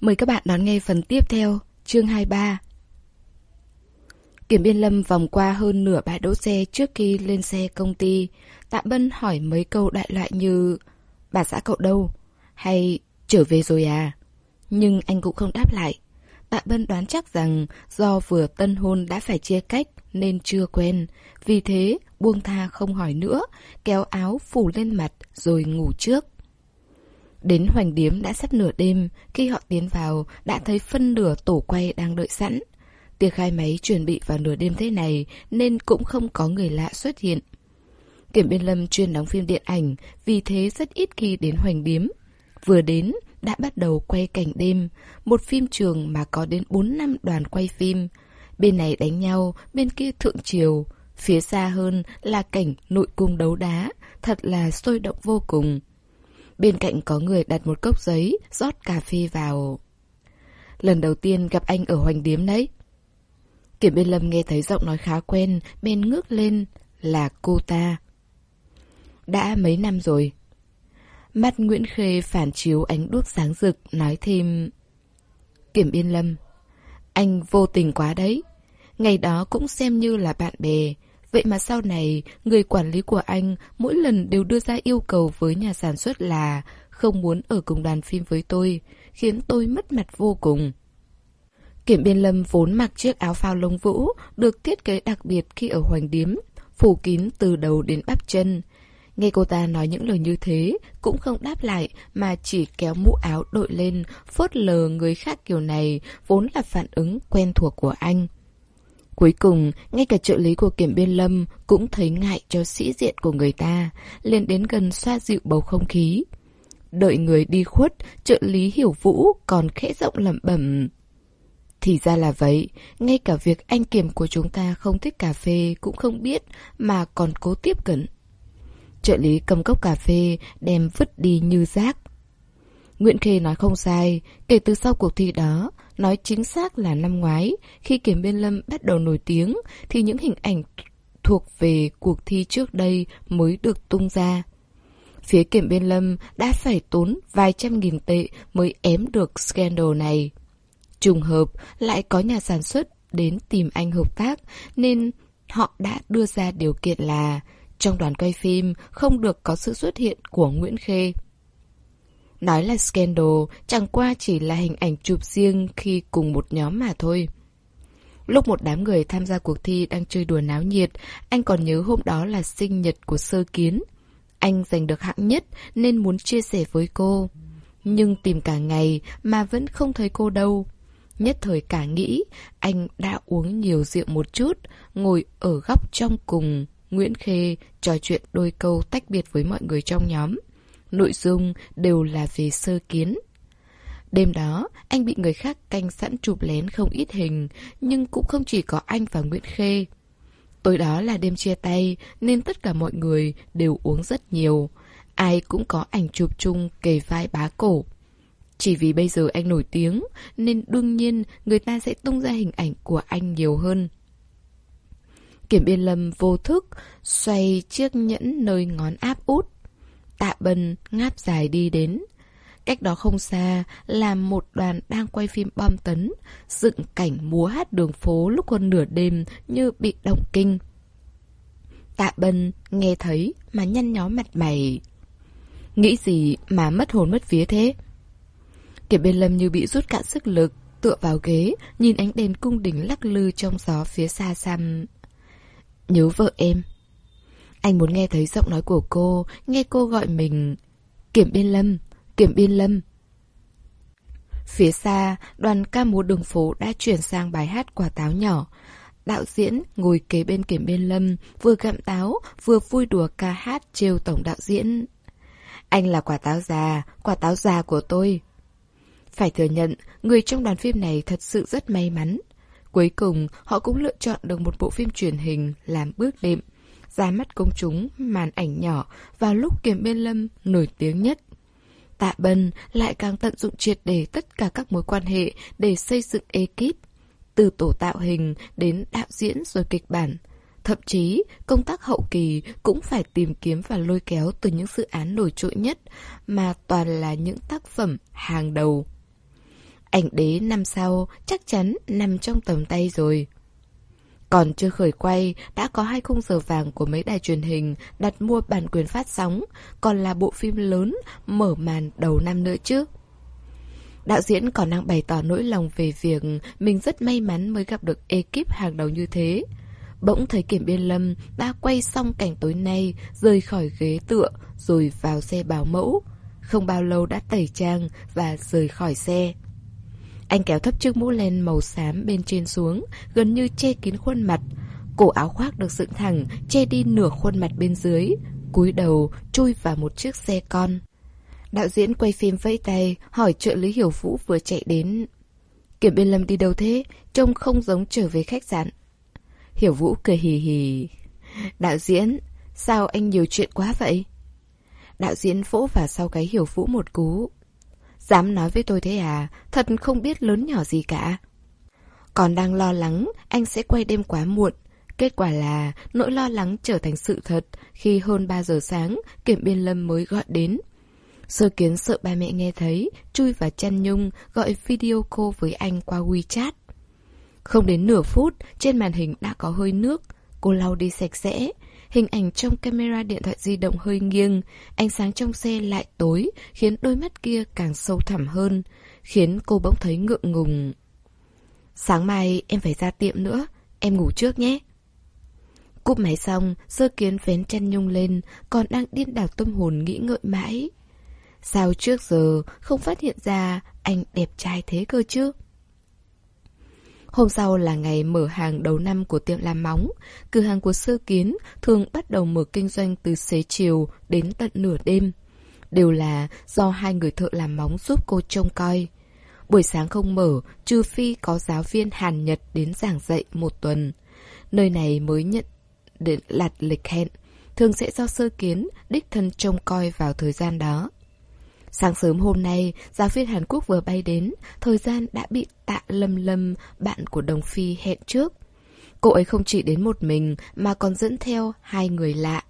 Mời các bạn đón nghe phần tiếp theo, chương 23. Kiểm biên lâm vòng qua hơn nửa bãi đỗ xe trước khi lên xe công ty. Tạ Bân hỏi mấy câu đại loại như Bà xã cậu đâu? Hay trở về rồi à? Nhưng anh cũng không đáp lại. Tạ Bân đoán chắc rằng do vừa tân hôn đã phải chia cách nên chưa quen. Vì thế buông tha không hỏi nữa, kéo áo phủ lên mặt rồi ngủ trước. Đến hoành điếm đã sắp nửa đêm, khi họ tiến vào đã thấy phân nửa tổ quay đang đợi sẵn. Tiệc khai máy chuẩn bị vào nửa đêm thế này nên cũng không có người lạ xuất hiện. Kiểm Biên Lâm chuyên đóng phim điện ảnh, vì thế rất ít khi đến hoành điếm. Vừa đến, đã bắt đầu quay cảnh đêm, một phim trường mà có đến 4 năm đoàn quay phim. Bên này đánh nhau, bên kia thượng triều. Phía xa hơn là cảnh nội cung đấu đá, thật là sôi động vô cùng. Bên cạnh có người đặt một cốc giấy, rót cà phê vào. Lần đầu tiên gặp anh ở hoành điếm đấy. Kiểm biên lâm nghe thấy giọng nói khá quen, bên ngước lên, là cô ta. Đã mấy năm rồi. Mắt Nguyễn Khê phản chiếu ánh đuốc sáng rực, nói thêm. Kiểm biên lâm, anh vô tình quá đấy. Ngày đó cũng xem như là bạn bè. Vậy mà sau này, người quản lý của anh mỗi lần đều đưa ra yêu cầu với nhà sản xuất là không muốn ở cùng đoàn phim với tôi, khiến tôi mất mặt vô cùng. Kiểm biên lâm vốn mặc chiếc áo phao lông vũ, được thiết kế đặc biệt khi ở hoành điếm, phủ kín từ đầu đến bắp chân. Nghe cô ta nói những lời như thế, cũng không đáp lại mà chỉ kéo mũ áo đội lên, phớt lờ người khác kiểu này, vốn là phản ứng quen thuộc của anh. Cuối cùng, ngay cả trợ lý của kiểm biên lâm cũng thấy ngại cho sĩ diện của người ta, liền đến gần xoa dịu bầu không khí. Đợi người đi khuất, trợ lý hiểu vũ còn khẽ rộng lẩm bẩm. Thì ra là vậy, ngay cả việc anh kiểm của chúng ta không thích cà phê cũng không biết mà còn cố tiếp cận. Trợ lý cầm cốc cà phê đem vứt đi như rác. Nguyễn Khê nói không sai, kể từ sau cuộc thi đó, nói chính xác là năm ngoái, khi Kiểm Biên Lâm bắt đầu nổi tiếng, thì những hình ảnh thuộc về cuộc thi trước đây mới được tung ra. Phía Kiểm Biên Lâm đã phải tốn vài trăm nghìn tệ mới ém được scandal này. Trùng hợp lại có nhà sản xuất đến tìm anh hợp tác nên họ đã đưa ra điều kiện là trong đoàn quay phim không được có sự xuất hiện của Nguyễn Khê. Nói là scandal chẳng qua chỉ là hình ảnh chụp riêng khi cùng một nhóm mà thôi. Lúc một đám người tham gia cuộc thi đang chơi đùa náo nhiệt, anh còn nhớ hôm đó là sinh nhật của sơ kiến. Anh giành được hạng nhất nên muốn chia sẻ với cô. Nhưng tìm cả ngày mà vẫn không thấy cô đâu. Nhất thời cả nghĩ, anh đã uống nhiều rượu một chút, ngồi ở góc trong cùng. Nguyễn Khê trò chuyện đôi câu tách biệt với mọi người trong nhóm. Nội dung đều là về sơ kiến. Đêm đó, anh bị người khác canh sẵn chụp lén không ít hình, nhưng cũng không chỉ có anh và Nguyễn Khê. Tối đó là đêm chia tay, nên tất cả mọi người đều uống rất nhiều. Ai cũng có ảnh chụp chung kề vai bá cổ. Chỉ vì bây giờ anh nổi tiếng, nên đương nhiên người ta sẽ tung ra hình ảnh của anh nhiều hơn. Kiểm biên lâm vô thức, xoay chiếc nhẫn nơi ngón áp út. Tạ bân ngáp dài đi đến. Cách đó không xa là một đoàn đang quay phim bom tấn, dựng cảnh múa hát đường phố lúc hơn nửa đêm như bị động kinh. Tạ bân nghe thấy mà nhăn nhó mặt mày. Nghĩ gì mà mất hồn mất vía thế? Kiểm bên lâm như bị rút cạn sức lực, tựa vào ghế, nhìn ánh đèn cung đình lắc lư trong gió phía xa xăm. Nhớ vợ em. Anh muốn nghe thấy giọng nói của cô, nghe cô gọi mình. Kiểm biên lâm, kiểm biên lâm. Phía xa, đoàn ca múa đường phố đã chuyển sang bài hát quả táo nhỏ. Đạo diễn ngồi kế bên kiểm biên lâm, vừa gặm táo, vừa vui đùa ca hát trêu tổng đạo diễn. Anh là quả táo già, quả táo già của tôi. Phải thừa nhận, người trong đoàn phim này thật sự rất may mắn. Cuối cùng, họ cũng lựa chọn được một bộ phim truyền hình làm bước đệm, ra mắt công chúng màn ảnh nhỏ vào lúc Kiềm Biên Lâm nổi tiếng nhất. Tạ Bân lại càng tận dụng triệt để tất cả các mối quan hệ để xây dựng ekip, từ tổ tạo hình đến đạo diễn rồi kịch bản. Thậm chí, công tác hậu kỳ cũng phải tìm kiếm và lôi kéo từ những dự án nổi trội nhất mà toàn là những tác phẩm hàng đầu. ảnh đế năm sau chắc chắn nằm trong tầm tay rồi. Còn chưa khởi quay, đã có hai khung giờ vàng của mấy đài truyền hình đặt mua bản quyền phát sóng, còn là bộ phim lớn mở màn đầu năm nữa chứ. Đạo diễn còn đang bày tỏ nỗi lòng về việc mình rất may mắn mới gặp được ekip hàng đầu như thế. Bỗng thấy Kiểm Biên Lâm đã quay xong cảnh tối nay, rời khỏi ghế tựa, rồi vào xe bảo mẫu. Không bao lâu đã tẩy trang và rời khỏi xe. Anh kéo thấp chiếc mũ len màu xám bên trên xuống, gần như che kín khuôn mặt. Cổ áo khoác được dựng thẳng, che đi nửa khuôn mặt bên dưới. cúi đầu, chui vào một chiếc xe con. Đạo diễn quay phim vẫy tay, hỏi trợ lý Hiểu Vũ vừa chạy đến. Kiểm biên lâm đi đâu thế? Trông không giống trở về khách sạn. Hiểu Vũ cười hì hì. Đạo diễn, sao anh nhiều chuyện quá vậy? Đạo diễn vỗ vào sau cái Hiểu Vũ một cú. Dám nói với tôi thế à? Thật không biết lớn nhỏ gì cả. Còn đang lo lắng anh sẽ quay đêm quá muộn. Kết quả là nỗi lo lắng trở thành sự thật khi hơn 3 giờ sáng Kiểm Biên Lâm mới gọi đến. Sơ kiến sợ ba mẹ nghe thấy, chui vào chăn nhung, gọi video call với anh qua WeChat. Không đến nửa phút, trên màn hình đã có hơi nước. Cô lau đi sạch sẽ. Hình ảnh trong camera điện thoại di động hơi nghiêng, ánh sáng trong xe lại tối, khiến đôi mắt kia càng sâu thẳm hơn, khiến cô bỗng thấy ngượng ngùng. Sáng mai em phải ra tiệm nữa, em ngủ trước nhé. Cúp máy xong, sơ kiến vén chăn nhung lên, còn đang điên đảo tâm hồn nghĩ ngợi mãi. Sao trước giờ không phát hiện ra anh đẹp trai thế cơ chứ? Hôm sau là ngày mở hàng đầu năm của tiệm làm móng. Cửa hàng của Sơ Kiến thường bắt đầu mở kinh doanh từ xế chiều đến tận nửa đêm. Đều là do hai người thợ làm móng giúp cô trông coi. Buổi sáng không mở, trừ phi có giáo viên Hàn Nhật đến giảng dạy một tuần. Nơi này mới nhận để lặt lịch hẹn, thường sẽ do Sơ Kiến đích thân trông coi vào thời gian đó. Sáng sớm hôm nay, giáo viên Hàn Quốc vừa bay đến, thời gian đã bị tạ lâm lâm, bạn của Đồng Phi hẹn trước. Cô ấy không chỉ đến một mình mà còn dẫn theo hai người lạ.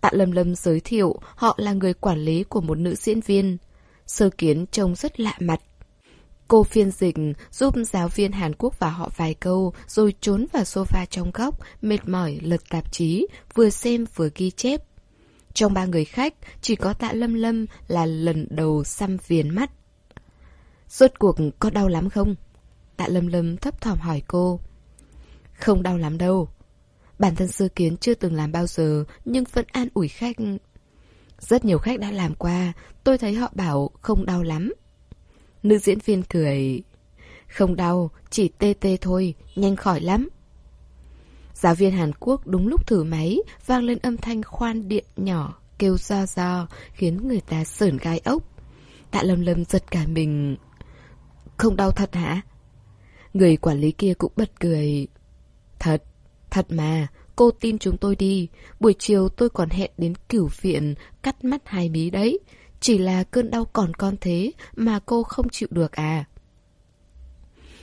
Tạ Lâm Lâm giới thiệu họ là người quản lý của một nữ diễn viên. Sơ kiến trông rất lạ mặt. Cô phiên dịch giúp giáo viên Hàn Quốc và họ vài câu rồi trốn vào sofa trong góc, mệt mỏi lật tạp chí, vừa xem vừa ghi chép. Trong ba người khách, chỉ có tạ lâm lâm là lần đầu xăm viền mắt. Rốt cuộc có đau lắm không? Tạ lâm lâm thấp thỏm hỏi cô. Không đau lắm đâu. Bản thân sơ kiến chưa từng làm bao giờ, nhưng vẫn an ủi khách. Rất nhiều khách đã làm qua, tôi thấy họ bảo không đau lắm. Nữ diễn viên cười. Không đau, chỉ tê tê thôi, nhanh khỏi lắm. Giáo viên Hàn Quốc đúng lúc thử máy, vang lên âm thanh khoan điện nhỏ, kêu do do, khiến người ta sởn gai ốc. Tạ lâm lâm giật cả mình. Không đau thật hả? Người quản lý kia cũng bật cười. Thật, thật mà, cô tin chúng tôi đi. Buổi chiều tôi còn hẹn đến cửu viện cắt mắt hai mí đấy. Chỉ là cơn đau còn con thế mà cô không chịu được à.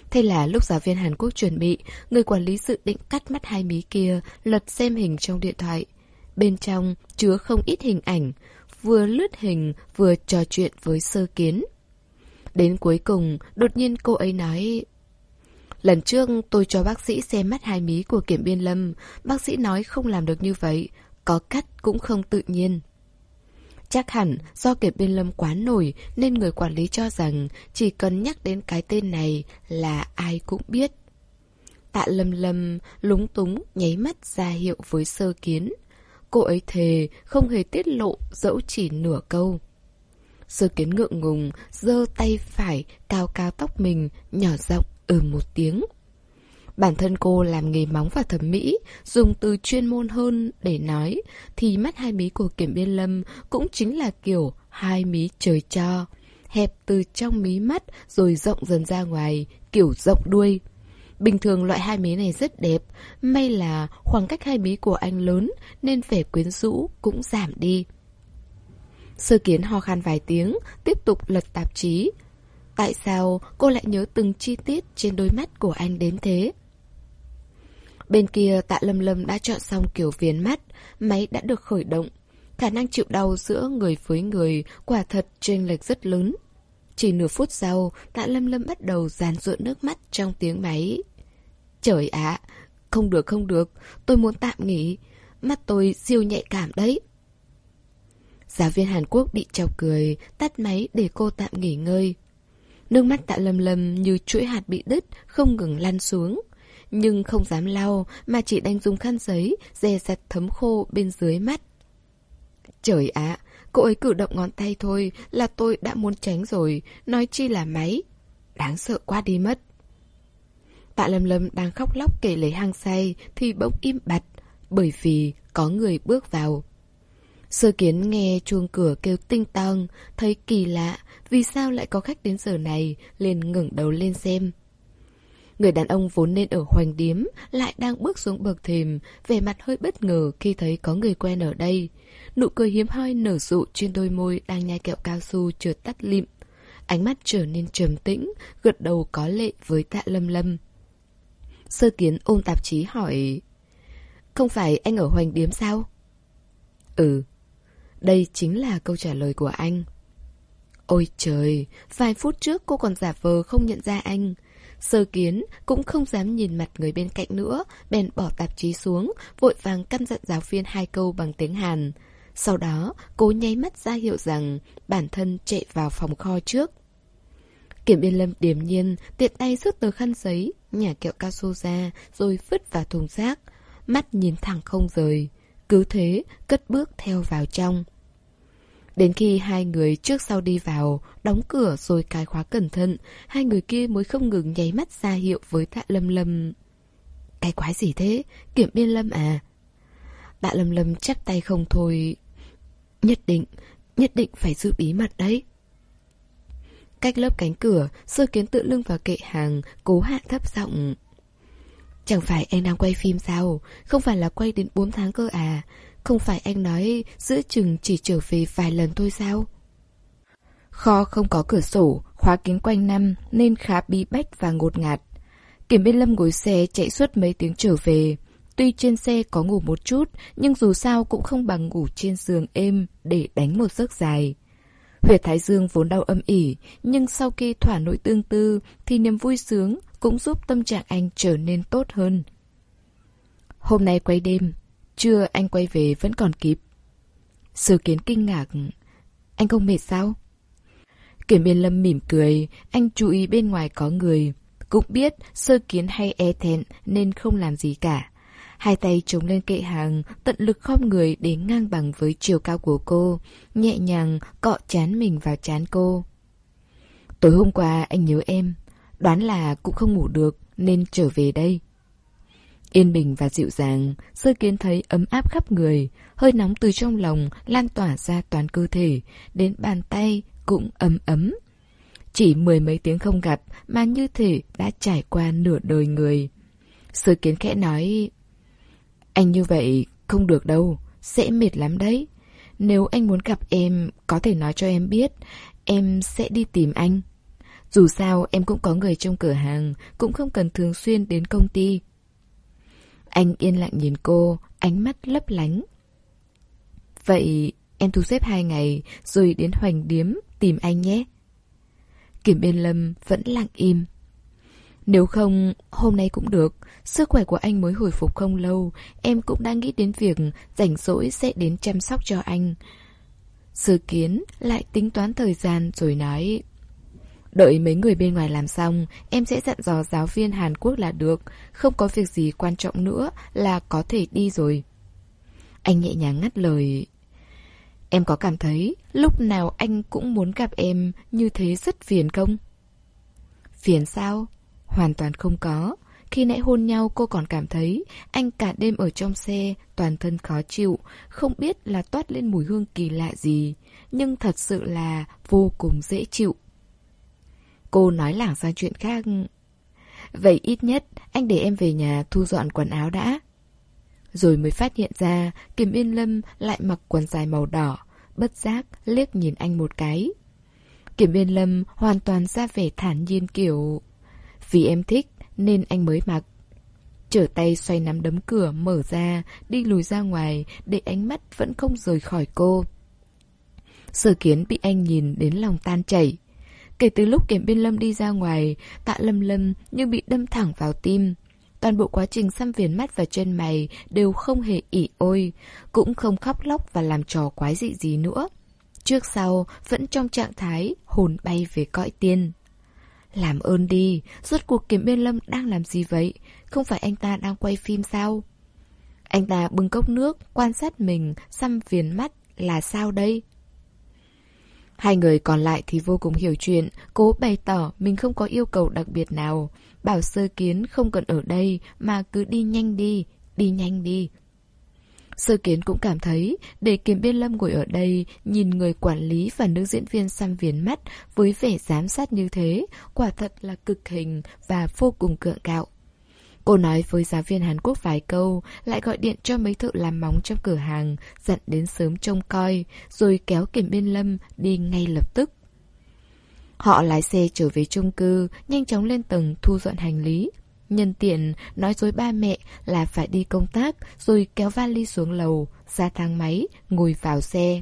Thế là lúc giáo viên Hàn Quốc chuẩn bị, người quản lý dự định cắt mắt hai mí kia, lật xem hình trong điện thoại. Bên trong chứa không ít hình ảnh, vừa lướt hình vừa trò chuyện với sơ kiến. Đến cuối cùng, đột nhiên cô ấy nói... Lần trước tôi cho bác sĩ xem mắt hai mí của kiểm biên lâm, bác sĩ nói không làm được như vậy, có cắt cũng không tự nhiên. Chắc hẳn do kiệt bên lâm quá nổi nên người quản lý cho rằng chỉ cần nhắc đến cái tên này là ai cũng biết. Tạ lâm lâm lúng túng nháy mắt ra hiệu với sơ kiến. Cô ấy thề không hề tiết lộ dẫu chỉ nửa câu. Sơ kiến ngượng ngùng, giơ tay phải, cao cao tóc mình, nhỏ giọng ừ một tiếng. Bản thân cô làm nghề móng và thẩm mỹ, dùng từ chuyên môn hơn để nói, thì mắt hai mí của Kiểm Biên Lâm cũng chính là kiểu hai mí trời cho. Hẹp từ trong mí mắt rồi rộng dần ra ngoài, kiểu rộng đuôi. Bình thường loại hai mí này rất đẹp, may là khoảng cách hai mí của anh lớn nên vẻ quyến rũ cũng giảm đi. Sơ kiến ho khan vài tiếng, tiếp tục lật tạp chí. Tại sao cô lại nhớ từng chi tiết trên đôi mắt của anh đến thế? Bên kia tạ lâm lâm đã chọn xong kiểu viền mắt, máy đã được khởi động. Khả năng chịu đau giữa người với người quả thật chênh lệch rất lớn. Chỉ nửa phút sau, tạ lâm lâm bắt đầu dàn ruộn nước mắt trong tiếng máy. Trời ạ, không được không được, tôi muốn tạm nghỉ. Mắt tôi siêu nhạy cảm đấy. Giáo viên Hàn Quốc bị chọc cười, tắt máy để cô tạm nghỉ ngơi. Nước mắt tạ lâm lâm như chuỗi hạt bị đứt, không ngừng lăn xuống. Nhưng không dám lau, mà chỉ đành dùng khăn giấy, dè dặt thấm khô bên dưới mắt. Trời ạ, cô ấy cử động ngón tay thôi là tôi đã muốn tránh rồi, nói chi là máy. Đáng sợ quá đi mất. Tạ Lâm Lâm đang khóc lóc kể lấy hang say thì bỗng im bặt, bởi vì có người bước vào. Sơ kiến nghe chuông cửa kêu tinh tong, thấy kỳ lạ, vì sao lại có khách đến giờ này, liền ngẩng đầu lên xem. Người đàn ông vốn nên ở hoành điếm, lại đang bước xuống bậc thềm, vẻ mặt hơi bất ngờ khi thấy có người quen ở đây. Nụ cười hiếm hoi nở rụ trên đôi môi đang nhai kẹo cao su trượt tắt lịm. Ánh mắt trở nên trầm tĩnh, gật đầu có lệ với tạ lâm lâm. Sơ kiến ôm tạp chí hỏi Không phải anh ở hoành điếm sao? Ừ, đây chính là câu trả lời của anh. Ôi trời, vài phút trước cô còn giả vờ không nhận ra anh. Sơ kiến cũng không dám nhìn mặt người bên cạnh nữa, bèn bỏ tạp chí xuống, vội vàng căn dặn giáo viên hai câu bằng tiếng Hàn. Sau đó, cố nháy mắt ra hiệu rằng bản thân chạy vào phòng kho trước. Kiểm biên lâm điềm nhiên, tiện tay rút tờ khăn giấy, nhả kẹo cao su ra, rồi vứt vào thùng rác. Mắt nhìn thẳng không rời. Cứ thế, cất bước theo vào trong. Đến khi hai người trước sau đi vào, đóng cửa rồi cài khóa cẩn thận, hai người kia mới không ngừng nháy mắt ra hiệu với tạ lâm lâm. Cái quái gì thế? Kiểm biên lâm à? Tạ lâm lâm chắp tay không thôi. Nhất định, nhất định phải giữ bí mật đấy. Cách lớp cánh cửa, sơ kiến tự lưng vào kệ hàng, cố hạ thấp giọng. Chẳng phải anh đang quay phim sao? Không phải là quay đến 4 tháng cơ à? Không phải anh nói giữa chừng chỉ trở về vài lần thôi sao? Kho không có cửa sổ, khóa kín quanh năm nên khá bí bách và ngột ngạt. Kiểm biên lâm ngồi xe chạy suốt mấy tiếng trở về. Tuy trên xe có ngủ một chút, nhưng dù sao cũng không bằng ngủ trên giường êm để đánh một giấc dài. Huyệt Thái Dương vốn đau âm ỉ, nhưng sau khi thỏa nội tương tư thì niềm vui sướng cũng giúp tâm trạng anh trở nên tốt hơn. Hôm nay quay đêm, trưa anh quay về vẫn còn kịp. Sơ kiến kinh ngạc. Anh không mệt sao? Kiểm biên lâm mỉm cười, anh chú ý bên ngoài có người. Cũng biết sơ kiến hay e thẹn nên không làm gì cả. Hai tay chống lên kệ hàng, tận lực khom người để ngang bằng với chiều cao của cô, nhẹ nhàng cọ chán mình vào chán cô. Tối hôm qua anh nhớ em, đoán là cũng không ngủ được nên trở về đây. Yên bình và dịu dàng, sơ kiến thấy ấm áp khắp người, hơi nóng từ trong lòng lan tỏa ra toàn cơ thể, đến bàn tay cũng ấm ấm. Chỉ mười mấy tiếng không gặp mà như thể đã trải qua nửa đời người. Sơ kiến khẽ nói, anh như vậy không được đâu, sẽ mệt lắm đấy. Nếu anh muốn gặp em, có thể nói cho em biết, em sẽ đi tìm anh. Dù sao em cũng có người trong cửa hàng, cũng không cần thường xuyên đến công ty. Anh yên lặng nhìn cô, ánh mắt lấp lánh. Vậy em thu xếp hai ngày rồi đến hoành điếm tìm anh nhé. Kiểm biên lâm vẫn lặng im. Nếu không, hôm nay cũng được. Sức khỏe của anh mới hồi phục không lâu. Em cũng đang nghĩ đến việc rảnh rỗi sẽ đến chăm sóc cho anh. Sơ kiến lại tính toán thời gian rồi nói... Đợi mấy người bên ngoài làm xong, em sẽ dặn dò giáo viên Hàn Quốc là được. Không có việc gì quan trọng nữa là có thể đi rồi. Anh nhẹ nhàng ngắt lời. Em có cảm thấy lúc nào anh cũng muốn gặp em như thế rất phiền không? Phiền sao? Hoàn toàn không có. Khi nãy hôn nhau cô còn cảm thấy anh cả đêm ở trong xe, toàn thân khó chịu, không biết là toát lên mùi hương kỳ lạ gì, nhưng thật sự là vô cùng dễ chịu. Cô nói lảng sang chuyện khác. Vậy ít nhất anh để em về nhà thu dọn quần áo đã. Rồi mới phát hiện ra Kim Yên Lâm lại mặc quần dài màu đỏ, bất giác liếc nhìn anh một cái. Kim Yên Lâm hoàn toàn ra vẻ thản nhiên kiểu... Vì em thích nên anh mới mặc. Trở tay xoay nắm đấm cửa mở ra, đi lùi ra ngoài để ánh mắt vẫn không rời khỏi cô. Sở kiến bị anh nhìn đến lòng tan chảy. Kể từ lúc Kiểm Biên Lâm đi ra ngoài, tạ lâm lâm như bị đâm thẳng vào tim. Toàn bộ quá trình xăm viền mắt và chân mày đều không hề ỉ ôi, cũng không khóc lóc và làm trò quái dị gì nữa. Trước sau, vẫn trong trạng thái hồn bay về cõi tiên. Làm ơn đi, rốt cuộc kiểm Biên Lâm đang làm gì vậy? Không phải anh ta đang quay phim sao? Anh ta bưng cốc nước, quan sát mình, xăm viền mắt là sao đây? Hai người còn lại thì vô cùng hiểu chuyện, cố bày tỏ mình không có yêu cầu đặc biệt nào. Bảo sơ kiến không cần ở đây mà cứ đi nhanh đi, đi nhanh đi. Sơ kiến cũng cảm thấy để kiếm biên lâm ngồi ở đây nhìn người quản lý và nữ diễn viên xăm viền mắt với vẻ giám sát như thế, quả thật là cực hình và vô cùng cượng gạo. Cô nói với giáo viên Hàn Quốc vài câu, lại gọi điện cho mấy thợ làm móng trong cửa hàng, dặn đến sớm trông coi, rồi kéo kiểm biên lâm đi ngay lập tức. Họ lái xe trở về chung cư, nhanh chóng lên tầng thu dọn hành lý. Nhân tiện nói dối ba mẹ là phải đi công tác, rồi kéo vali xuống lầu, ra thang máy, ngồi vào xe.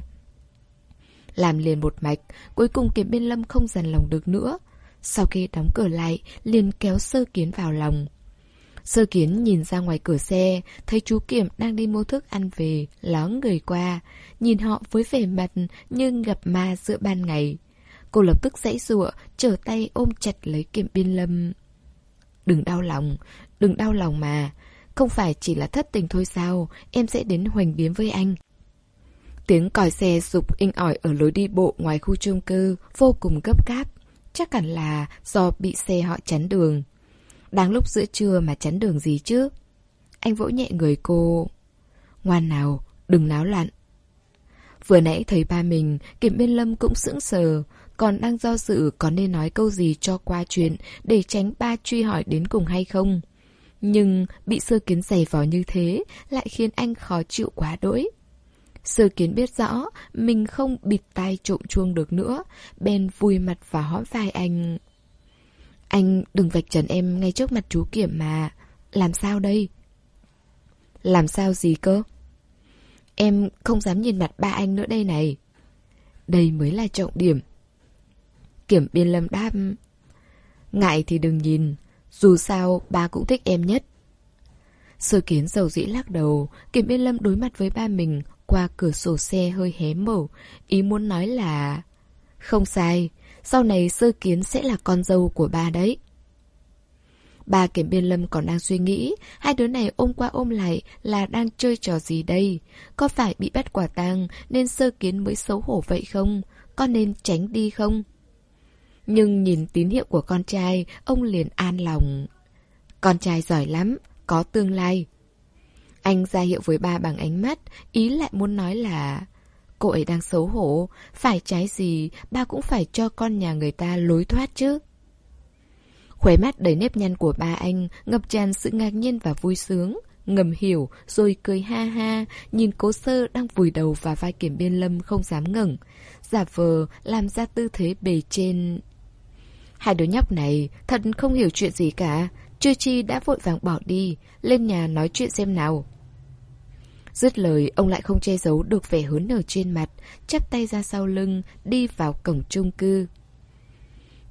Làm liền một mạch, cuối cùng kiểm biên lâm không dằn lòng được nữa. Sau khi đóng cửa lại, liền kéo sơ kiến vào lòng. Sơ kiến nhìn ra ngoài cửa xe, thấy chú Kiểm đang đi mua thức ăn về, ló người qua, nhìn họ với vẻ mặt như gặp ma giữa ban ngày. Cô lập tức dãy dụa, trở tay ôm chặt lấy Kiểm Biên Lâm. Đừng đau lòng, đừng đau lòng mà. Không phải chỉ là thất tình thôi sao, em sẽ đến hoành biến với anh. Tiếng còi xe sụp inh ỏi ở lối đi bộ ngoài khu chung cư, vô cùng gấp gáp. Chắc hẳn là do bị xe họ chắn đường. Đang lúc giữa trưa mà chắn đường gì chứ? Anh vỗ nhẹ người cô. Ngoan nào, đừng náo loạn. Vừa nãy thấy ba mình, Kiểm Biên Lâm cũng sững sờ, còn đang do dự có nên nói câu gì cho qua chuyện để tránh ba truy hỏi đến cùng hay không. Nhưng bị sơ kiến giày vò như thế lại khiến anh khó chịu quá đỗi. Sơ kiến biết rõ mình không bịt tai trộm chuông được nữa, bèn vùi mặt vào hõm vai anh. Anh đừng vạch trần em ngay trước mặt chú Kiểm mà. Làm sao đây? Làm sao gì cơ? Em không dám nhìn mặt ba anh nữa đây này. Đây mới là trọng điểm. Kiểm biên lâm đáp. Ngại thì đừng nhìn. Dù sao, ba cũng thích em nhất. Sơ kiến dầu dĩ lắc đầu, Kiểm biên lâm đối mặt với ba mình qua cửa sổ xe hơi hé mở. Ý muốn nói là... Không sai, sau này sơ kiến sẽ là con dâu của bà đấy. Bà kiểm biên lâm còn đang suy nghĩ, hai đứa này ôm qua ôm lại là đang chơi trò gì đây? Có phải bị bắt quả tang nên sơ kiến mới xấu hổ vậy không? Có nên tránh đi không? Nhưng nhìn tín hiệu của con trai, ông liền an lòng. Con trai giỏi lắm, có tương lai. Anh ra hiệu với ba bằng ánh mắt, ý lại muốn nói là... Cô ấy đang xấu hổ, phải trái gì, ba cũng phải cho con nhà người ta lối thoát chứ. Khóe mắt đầy nếp nhăn của ba anh, ngập tràn sự ngạc nhiên và vui sướng. Ngầm hiểu, rồi cười ha ha, nhìn cố sơ đang vùi đầu vào vai kiểm biên lâm không dám ngẩng. Giả vờ, làm ra tư thế bề trên. Hai đứa nhóc này thật không hiểu chuyện gì cả. Chưa chi đã vội vàng bỏ đi, lên nhà nói chuyện xem nào. Dứt lời, ông lại không che giấu được vẻ hớn nở trên mặt, chắp tay ra sau lưng, đi vào cổng chung cư.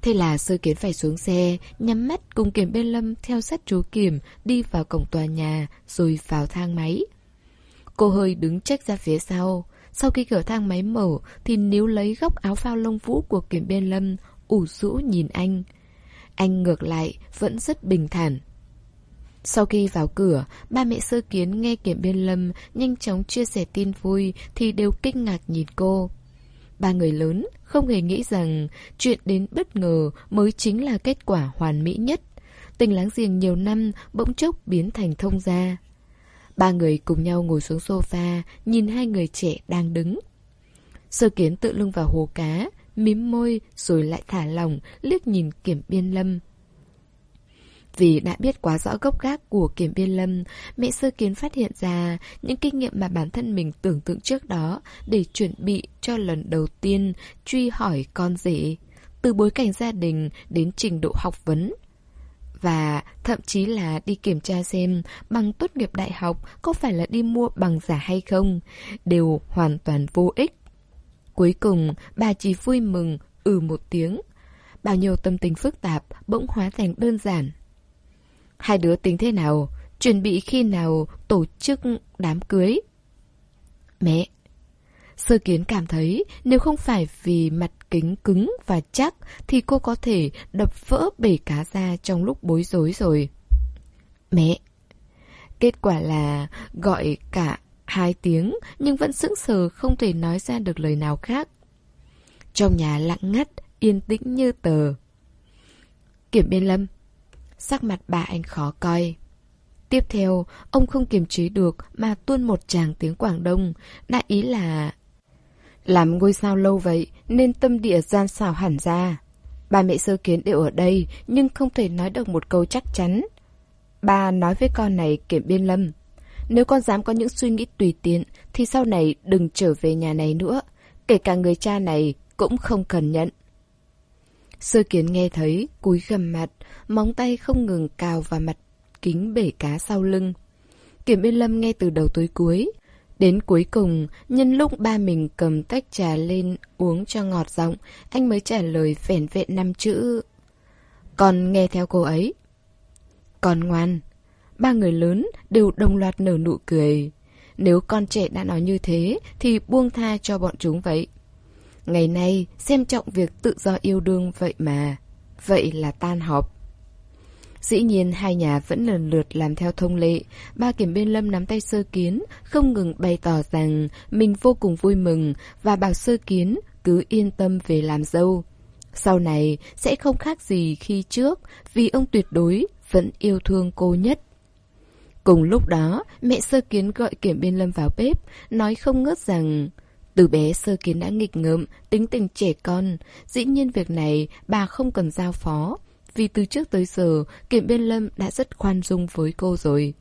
Thế là sơ kiến phải xuống xe, nhắm mắt cùng kiểm bên lâm theo sát chú kiểm, đi vào cổng tòa nhà, rồi vào thang máy. Cô hơi đứng trách ra phía sau. Sau khi cửa thang máy mở, thì níu lấy góc áo phao lông vũ của kiểm bên lâm, ủ rũ nhìn anh. Anh ngược lại, vẫn rất bình thản. Sau khi vào cửa, ba mẹ sơ kiến nghe kiểm biên lâm nhanh chóng chia sẻ tin vui thì đều kinh ngạc nhìn cô. Ba người lớn không hề nghĩ rằng chuyện đến bất ngờ mới chính là kết quả hoàn mỹ nhất. Tình láng giềng nhiều năm bỗng chốc biến thành thông gia. Ba người cùng nhau ngồi xuống sofa, nhìn hai người trẻ đang đứng. Sơ kiến tự lưng vào hồ cá, mím môi rồi lại thả lỏng, liếc nhìn kiểm biên lâm. Vì đã biết quá rõ gốc gác của kiểm biên lâm, mẹ sơ kiến phát hiện ra những kinh nghiệm mà bản thân mình tưởng tượng trước đó để chuẩn bị cho lần đầu tiên truy hỏi con rể, từ bối cảnh gia đình đến trình độ học vấn. Và thậm chí là đi kiểm tra xem bằng tốt nghiệp đại học có phải là đi mua bằng giả hay không, đều hoàn toàn vô ích. Cuối cùng, bà chỉ vui mừng, ừ một tiếng. bao nhiêu tâm tình phức tạp bỗng hóa thành đơn giản. Hai đứa tính thế nào? Chuẩn bị khi nào tổ chức đám cưới? Mẹ! Sơ kiến cảm thấy nếu không phải vì mặt kính cứng và chắc thì cô có thể đập vỡ bể cá ra trong lúc bối rối rồi. Mẹ! Kết quả là gọi cả hai tiếng nhưng vẫn sững sờ không thể nói ra được lời nào khác. Trong nhà lặng ngắt, yên tĩnh như tờ. Kiểm biên lâm. Sắc mặt bà anh khó coi. Tiếp theo, ông không kiềm chế được mà tuôn một tràng tiếng Quảng Đông, đại ý là... Làm ngôi sao lâu vậy nên tâm địa gian xảo hẳn ra. Ba mẹ sơ kiến đều ở đây nhưng không thể nói được một câu chắc chắn. Bà nói với con này kiểm biên lâm. Nếu con dám có những suy nghĩ tùy tiện thì sau này đừng trở về nhà này nữa. Kể cả người cha này cũng không cần nhận. Sơ kiến nghe thấy, cúi gầm mặt, móng tay không ngừng cào vào mặt kính bể cá sau lưng. Kiểm biên lâm nghe từ đầu tới cuối. Đến cuối cùng, nhân lúc ba mình cầm tách trà lên uống cho ngọt giọng, anh mới trả lời vẻn vẹn năm chữ. Còn nghe theo cô ấy. Còn ngoan. Ba người lớn đều đồng loạt nở nụ cười. Nếu con trẻ đã nói như thế, thì buông tha cho bọn chúng vậy. Ngày nay, xem trọng việc tự do yêu đương vậy mà. Vậy là tan họp. Dĩ nhiên hai nhà vẫn lần lượt làm theo thông lệ, ba kiểm biên lâm nắm tay sơ kiến, không ngừng bày tỏ rằng mình vô cùng vui mừng và bảo sơ kiến cứ yên tâm về làm dâu. Sau này sẽ không khác gì khi trước vì ông tuyệt đối vẫn yêu thương cô nhất. Cùng lúc đó, mẹ sơ kiến gọi kiểm biên lâm vào bếp, nói không ngớt rằng từ bé sơ kiến đã nghịch ngợm, tính tình trẻ con, dĩ nhiên việc này bà không cần giao phó, vì từ trước tới giờ, Kiểm Biên Lâm đã rất khoan dung với cô rồi.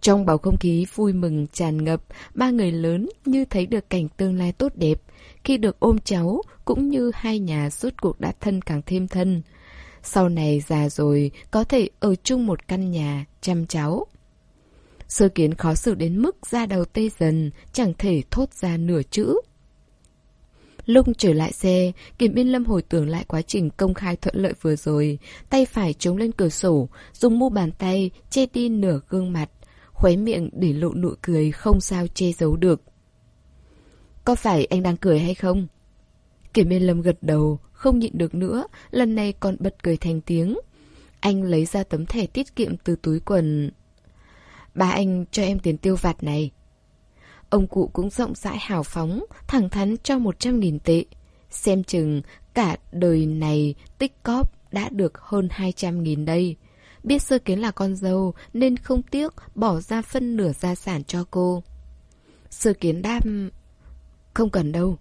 Trong bầu không khí vui mừng tràn ngập, ba người lớn như thấy được cảnh tương lai tốt đẹp. Khi được ôm cháu, cũng như hai nhà suốt cuộc đã thân càng thêm thân. Sau này già rồi, có thể ở chung một căn nhà, chăm cháu. Sơ kiến khó xử đến mức da đầu tê dần, chẳng thể thốt ra nửa chữ. Lúc trở lại xe, Kiểm Biên Lâm hồi tưởng lại quá trình công khai thuận lợi vừa rồi. Tay phải chống lên cửa sổ, dùng mu bàn tay che đi nửa gương mặt, khóe miệng để lộ nụ cười không sao che giấu được. Có phải anh đang cười hay không? Kiểm Biên Lâm gật đầu, không nhịn được nữa, lần này còn bật cười thành tiếng. Anh lấy ra tấm thẻ tiết kiệm từ túi quần. Ba anh cho em tiền tiêu vặt này. Ông cụ cũng rộng rãi hào phóng, thẳng thắn cho 100.000 tệ. Xem chừng cả đời này tích cóp đã được hơn 200.000 đây. Biết sơ kiến là con dâu nên không tiếc bỏ ra phân nửa gia sản cho cô. Sơ kiến đáp... Không cần đâu.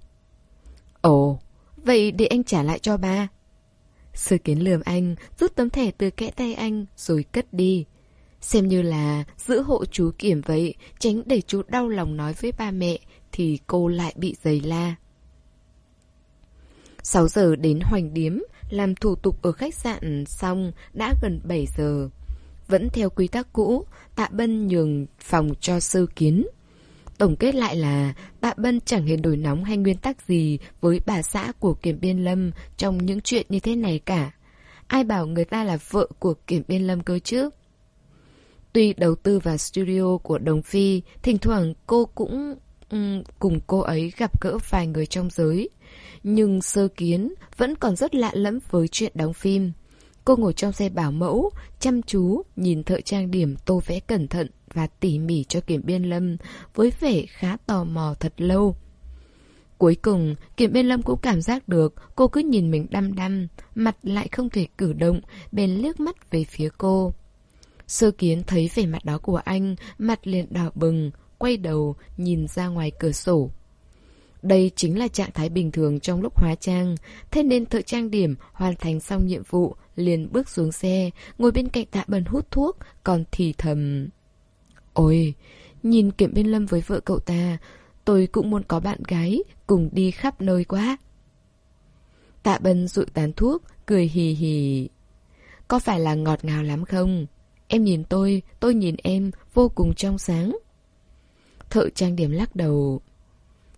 Ồ, vậy để anh trả lại cho ba. Sơ kiến lườm anh, rút tấm thẻ từ kẽ tay anh rồi cất đi. Xem như là giữ hộ chú Kiểm vậy, tránh để chú đau lòng nói với ba mẹ, thì cô lại bị giày la. 6 giờ đến hoành điếm, làm thủ tục ở khách sạn xong đã gần 7 giờ. Vẫn theo quy tắc cũ, Tạ Bân nhường phòng cho sơ kiến. Tổng kết lại là Tạ Bân chẳng hề đổi nóng hay nguyên tắc gì với bà xã của Kiểm Biên Lâm trong những chuyện như thế này cả. Ai bảo người ta là vợ của Kiểm Biên Lâm cơ chứ? Tuy đầu tư vào studio của Đồng Phi, thỉnh thoảng cô cũng um, cùng cô ấy gặp gỡ vài người trong giới. Nhưng sơ kiến vẫn còn rất lạ lẫm với chuyện đóng phim. Cô ngồi trong xe bảo mẫu, chăm chú nhìn thợ trang điểm tô vẽ cẩn thận và tỉ mỉ cho Kiểm Biên Lâm với vẻ khá tò mò thật lâu. Cuối cùng, Kiểm Biên Lâm cũng cảm giác được cô cứ nhìn mình đăm đăm, mặt lại không thể cử động, bèn liếc mắt về phía cô. Sơ kiến thấy vẻ mặt đó của anh, mặt liền đỏ bừng, quay đầu, nhìn ra ngoài cửa sổ. Đây chính là trạng thái bình thường trong lúc hóa trang, thế nên thợ trang điểm hoàn thành xong nhiệm vụ, liền bước xuống xe, ngồi bên cạnh tạ bần hút thuốc, còn thì thầm. Ôi, nhìn Kiểm Biên Lâm với vợ cậu ta, tôi cũng muốn có bạn gái, cùng đi khắp nơi quá. Tạ bần rụi tán thuốc, cười hì hì. Có phải là ngọt ngào lắm không? Em nhìn tôi, tôi nhìn em, vô cùng trong sáng. Thợ trang điểm lắc đầu.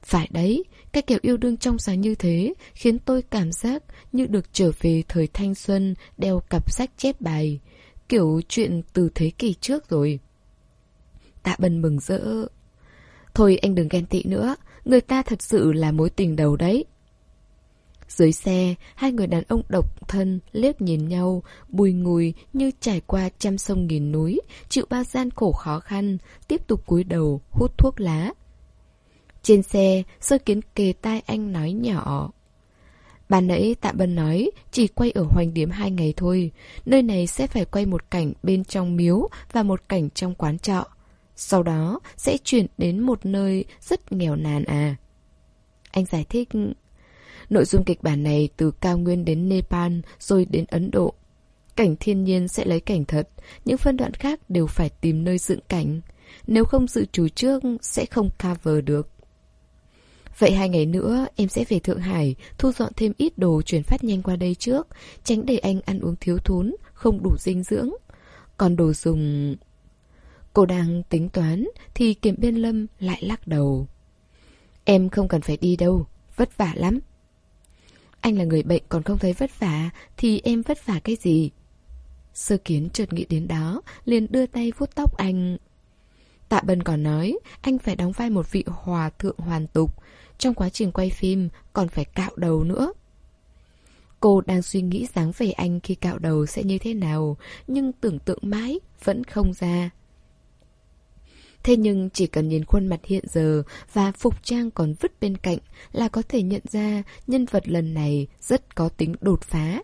Phải đấy, Cái kiểu yêu đương trong sáng như thế khiến tôi cảm giác như được trở về thời thanh xuân đeo cặp sách chép bài. Kiểu chuyện từ thế kỷ trước rồi. Tạ Bân mừng rỡ. Thôi anh đừng ghen tị nữa, người ta thật sự là mối tình đầu đấy. Dưới xe, hai người đàn ông độc thân liếc nhìn nhau, bùi ngùi như trải qua trăm sông nghìn núi, chịu bao gian khổ khó khăn, tiếp tục cúi đầu hút thuốc lá. Trên xe, sơ kiến kề tai anh nói nhỏ. Bà nãy Tạ Bân nói chỉ quay ở hoành điểm hai ngày thôi. Nơi này sẽ phải quay một cảnh bên trong miếu và một cảnh trong quán trọ. Sau đó sẽ chuyển đến một nơi rất nghèo nàn à. Anh giải thích Nội dung kịch bản này từ cao nguyên đến Nepal rồi đến Ấn Độ. Cảnh thiên nhiên sẽ lấy cảnh thật, những phân đoạn khác đều phải tìm nơi dựng cảnh. Nếu không dự trù trước sẽ không cover được. Vậy hai ngày nữa em sẽ về Thượng Hải thu dọn thêm ít đồ chuyển phát nhanh qua đây trước, tránh để anh ăn uống thiếu thốn, không đủ dinh dưỡng. Còn đồ dùng... Cô đang tính toán thì kiểm biên lâm lại lắc đầu. Em không cần phải đi đâu, vất vả lắm. Anh là người bệnh còn không thấy vất vả, Thì em vất vả cái gì? Sơ kiến chợt nghĩ đến đó, liền đưa tay vuốt tóc anh. Tạ Bân còn nói, Anh phải đóng vai một vị hòa thượng hoàn tục. Trong quá trình quay phim, Còn phải cạo đầu nữa. Cô đang suy nghĩ dáng về anh khi cạo đầu sẽ như thế nào, Nhưng tưởng tượng mãi Vẫn không ra. Thế nhưng chỉ cần nhìn khuôn mặt hiện giờ và phục trang còn vứt bên cạnh là có thể nhận ra nhân vật lần này rất có tính đột phá.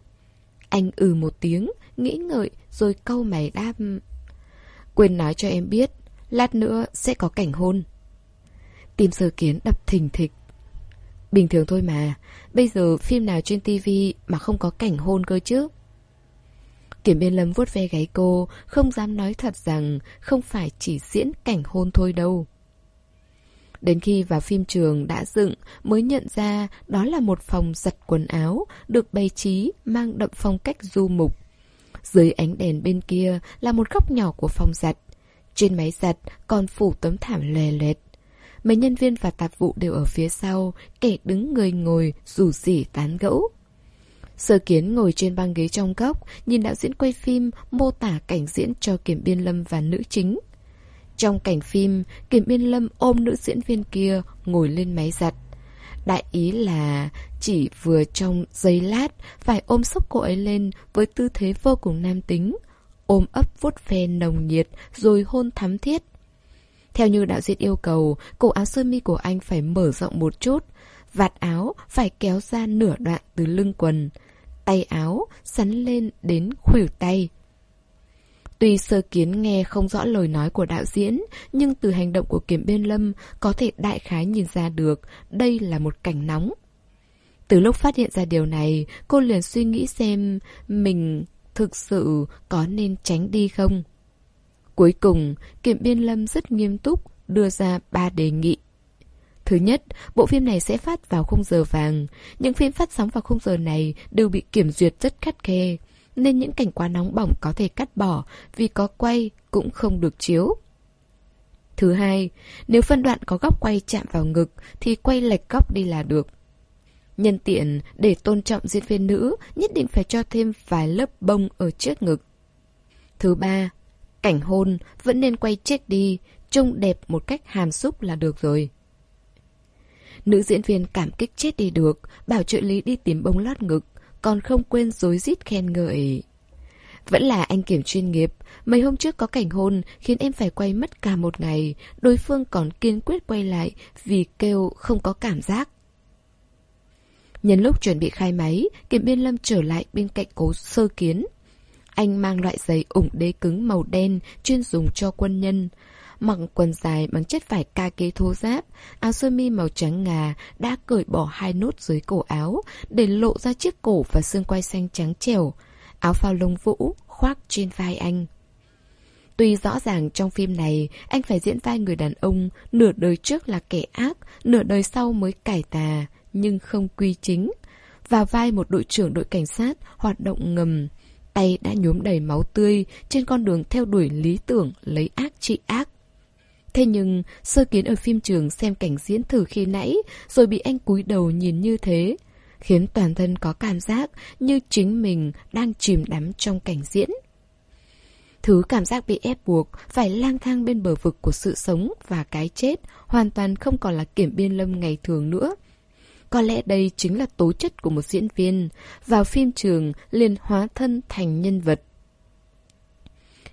Anh ừ một tiếng, nghĩ ngợi rồi câu mày đáp. Quên nói cho em biết, lát nữa sẽ có cảnh hôn. Tim sơ kiến đập thình thịch. Bình thường thôi mà, bây giờ phim nào trên tivi mà không có cảnh hôn cơ chứ? Kiểm biên lâm vuốt ve gáy cô, không dám nói thật rằng không phải chỉ diễn cảnh hôn thôi đâu. Đến khi vào phim trường đã dựng mới nhận ra đó là một phòng giặt quần áo được bày trí mang đậm phong cách du mục. Dưới ánh đèn bên kia là một góc nhỏ của phòng giặt. Trên máy giặt còn phủ tấm thảm lè lẹt. Mấy nhân viên và tạp vụ đều ở phía sau, kẻ đứng người ngồi, rủ rỉ tán gẫu. Sơ kiến ngồi trên băng ghế trong góc, nhìn đạo diễn quay phim mô tả cảnh diễn cho Kiểm Biên Lâm và nữ chính. Trong cảnh phim, Kiểm Biên Lâm ôm nữ diễn viên kia ngồi lên máy giặt. Đại ý là chỉ vừa trong giây lát phải ôm sốc cô ấy lên với tư thế vô cùng nam tính. Ôm ấp vuốt ve nồng nhiệt rồi hôn thắm thiết. Theo như đạo diễn yêu cầu, cổ áo sơ mi của anh phải mở rộng một chút, vạt áo phải kéo ra nửa đoạn từ lưng quần tay áo, sắn lên đến khuỷu tay. Tuy sơ kiến nghe không rõ lời nói của đạo diễn, nhưng từ hành động của kiểm biên lâm có thể đại khái nhìn ra được đây là một cảnh nóng. Từ lúc phát hiện ra điều này, cô liền suy nghĩ xem mình thực sự có nên tránh đi không. Cuối cùng, kiểm biên lâm rất nghiêm túc đưa ra ba đề nghị. Thứ nhất, bộ phim này sẽ phát vào khung giờ vàng. Những phim phát sóng vào khung giờ này đều bị kiểm duyệt rất khắt khe, nên những cảnh quá nóng bỏng có thể cắt bỏ vì có quay cũng không được chiếu. Thứ hai, nếu phân đoạn có góc quay chạm vào ngực thì quay lệch góc đi là được. Nhân tiện, để tôn trọng diễn viên nữ, nhất định phải cho thêm vài lớp bông ở trước ngực. Thứ ba, cảnh hôn vẫn nên quay chết đi, trông đẹp một cách hàm xúc là được rồi. Nữ diễn viên cảm kích chết đi được, bảo trợ lý đi tìm bông lót ngực, còn không quên dối rít khen ngợi. Vẫn là anh kiểm chuyên nghiệp, mấy hôm trước có cảnh hôn khiến em phải quay mất cả một ngày, đối phương còn kiên quyết quay lại vì kêu không có cảm giác. Nhân lúc chuẩn bị khai máy, kiểm biên lâm trở lại bên cạnh cố sơ kiến. Anh mang loại giày ủng đế cứng màu đen chuyên dùng cho quân nhân mặc quần dài bằng chất vải ca thô ráp áo sơ mi màu trắng ngà đã cởi bỏ hai nốt dưới cổ áo để lộ ra chiếc cổ và xương quai xanh trắng trẻo. Áo phao lông vũ khoác trên vai anh. Tuy rõ ràng trong phim này anh phải diễn vai người đàn ông nửa đời trước là kẻ ác, nửa đời sau mới cải tà, nhưng không quy chính. Và vai một đội trưởng đội cảnh sát hoạt động ngầm, tay đã nhuốm đầy máu tươi trên con đường theo đuổi lý tưởng lấy ác trị ác. Thế nhưng, sơ kiến ở phim trường xem cảnh diễn thử khi nãy, rồi bị anh cúi đầu nhìn như thế, khiến toàn thân có cảm giác như chính mình đang chìm đắm trong cảnh diễn. Thứ cảm giác bị ép buộc, phải lang thang bên bờ vực của sự sống và cái chết, hoàn toàn không còn là kiểm biên lâm ngày thường nữa. Có lẽ đây chính là tố chất của một diễn viên, vào phim trường liền hóa thân thành nhân vật.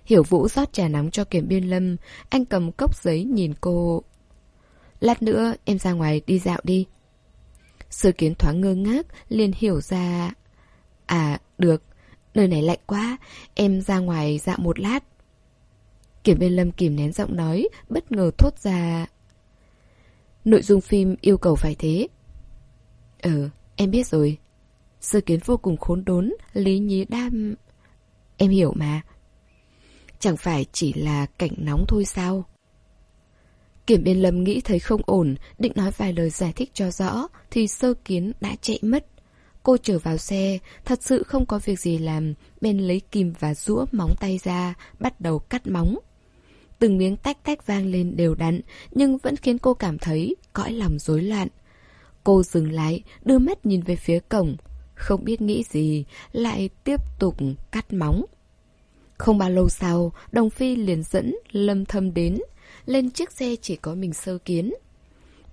Hiểu Vũ rót trà nóng cho kiểm biên lâm, anh cầm cốc giấy nhìn cô. Lát nữa em ra ngoài đi dạo đi. Sơ kiến thoáng ngơ ngác, liền hiểu ra... À, được, nơi này lạnh quá, em ra ngoài dạo một lát. Kiểm biên lâm kìm nén giọng nói, bất ngờ thốt ra... Nội dung phim yêu cầu phải thế. Ừ, em biết rồi. Sơ kiến vô cùng khốn đốn, lý nhí đam... Em hiểu mà. Chẳng phải chỉ là cảnh nóng thôi sao? Kiểm biên lâm nghĩ thấy không ổn, định nói vài lời giải thích cho rõ, thì sơ kiến đã chạy mất. Cô trở vào xe, thật sự không có việc gì làm, bên lấy kim và rũa móng tay ra, bắt đầu cắt móng. Từng miếng tách tách vang lên đều đặn, nhưng vẫn khiến cô cảm thấy cõi lòng rối loạn. Cô dừng lại, đưa mắt nhìn về phía cổng, không biết nghĩ gì, lại tiếp tục cắt móng. Không bao lâu sau, Đồng Phi liền dẫn Lâm Thâm đến, lên chiếc xe chỉ có mình sơ kiến.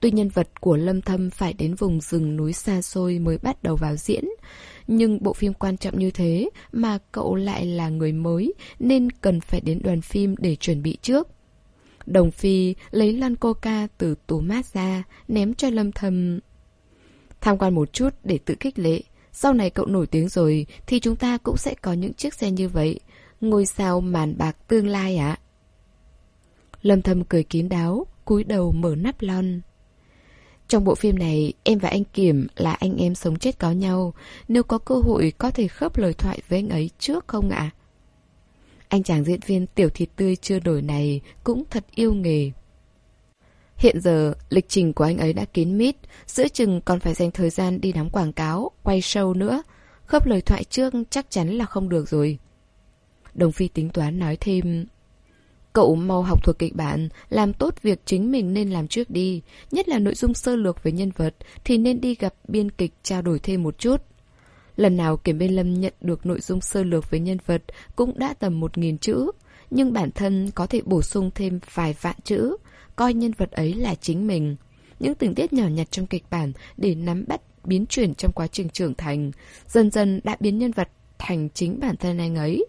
Tuy nhân vật của Lâm Thâm phải đến vùng rừng núi xa xôi mới bắt đầu vào diễn, nhưng bộ phim quan trọng như thế mà cậu lại là người mới nên cần phải đến đoàn phim để chuẩn bị trước. Đồng Phi lấy lon coca từ tủ mát ra, ném cho Lâm Thâm. Tham quan một chút để tự khích lệ. Sau này cậu nổi tiếng rồi thì chúng ta cũng sẽ có những chiếc xe như vậy. Ngôi sao màn bạc tương lai ạ. À? Lâm Thâm cười kín đáo, cúi đầu mở nắp lon. Trong bộ phim này, em và anh Kiểm là anh em sống chết có nhau. Nếu có cơ hội có thể khớp lời thoại với anh ấy trước không ạ? Anh chàng diễn viên tiểu thịt tươi chưa đổi này cũng thật yêu nghề. Hiện giờ, lịch trình của anh ấy đã kín mít, giữa chừng còn phải dành thời gian đi đóng quảng cáo, quay show nữa. Khớp lời thoại trước chắc chắn là không được rồi. Đồng Phi tính toán nói thêm... Cậu mau học thuộc kịch bản, làm tốt việc chính mình nên làm trước đi. Nhất là nội dung sơ lược về nhân vật thì nên đi gặp biên kịch trao đổi thêm một chút. Lần nào Kiểm Bên Lâm nhận được nội dung sơ lược về nhân vật cũng đã tầm một nghìn chữ, nhưng bản thân có thể bổ sung thêm vài vạn chữ, coi nhân vật ấy là chính mình. Những tình tiết nhỏ nhặt trong kịch bản để nắm bắt biến chuyển trong quá trình trưởng thành, dần dần đã biến nhân vật thành chính bản thân anh ấy.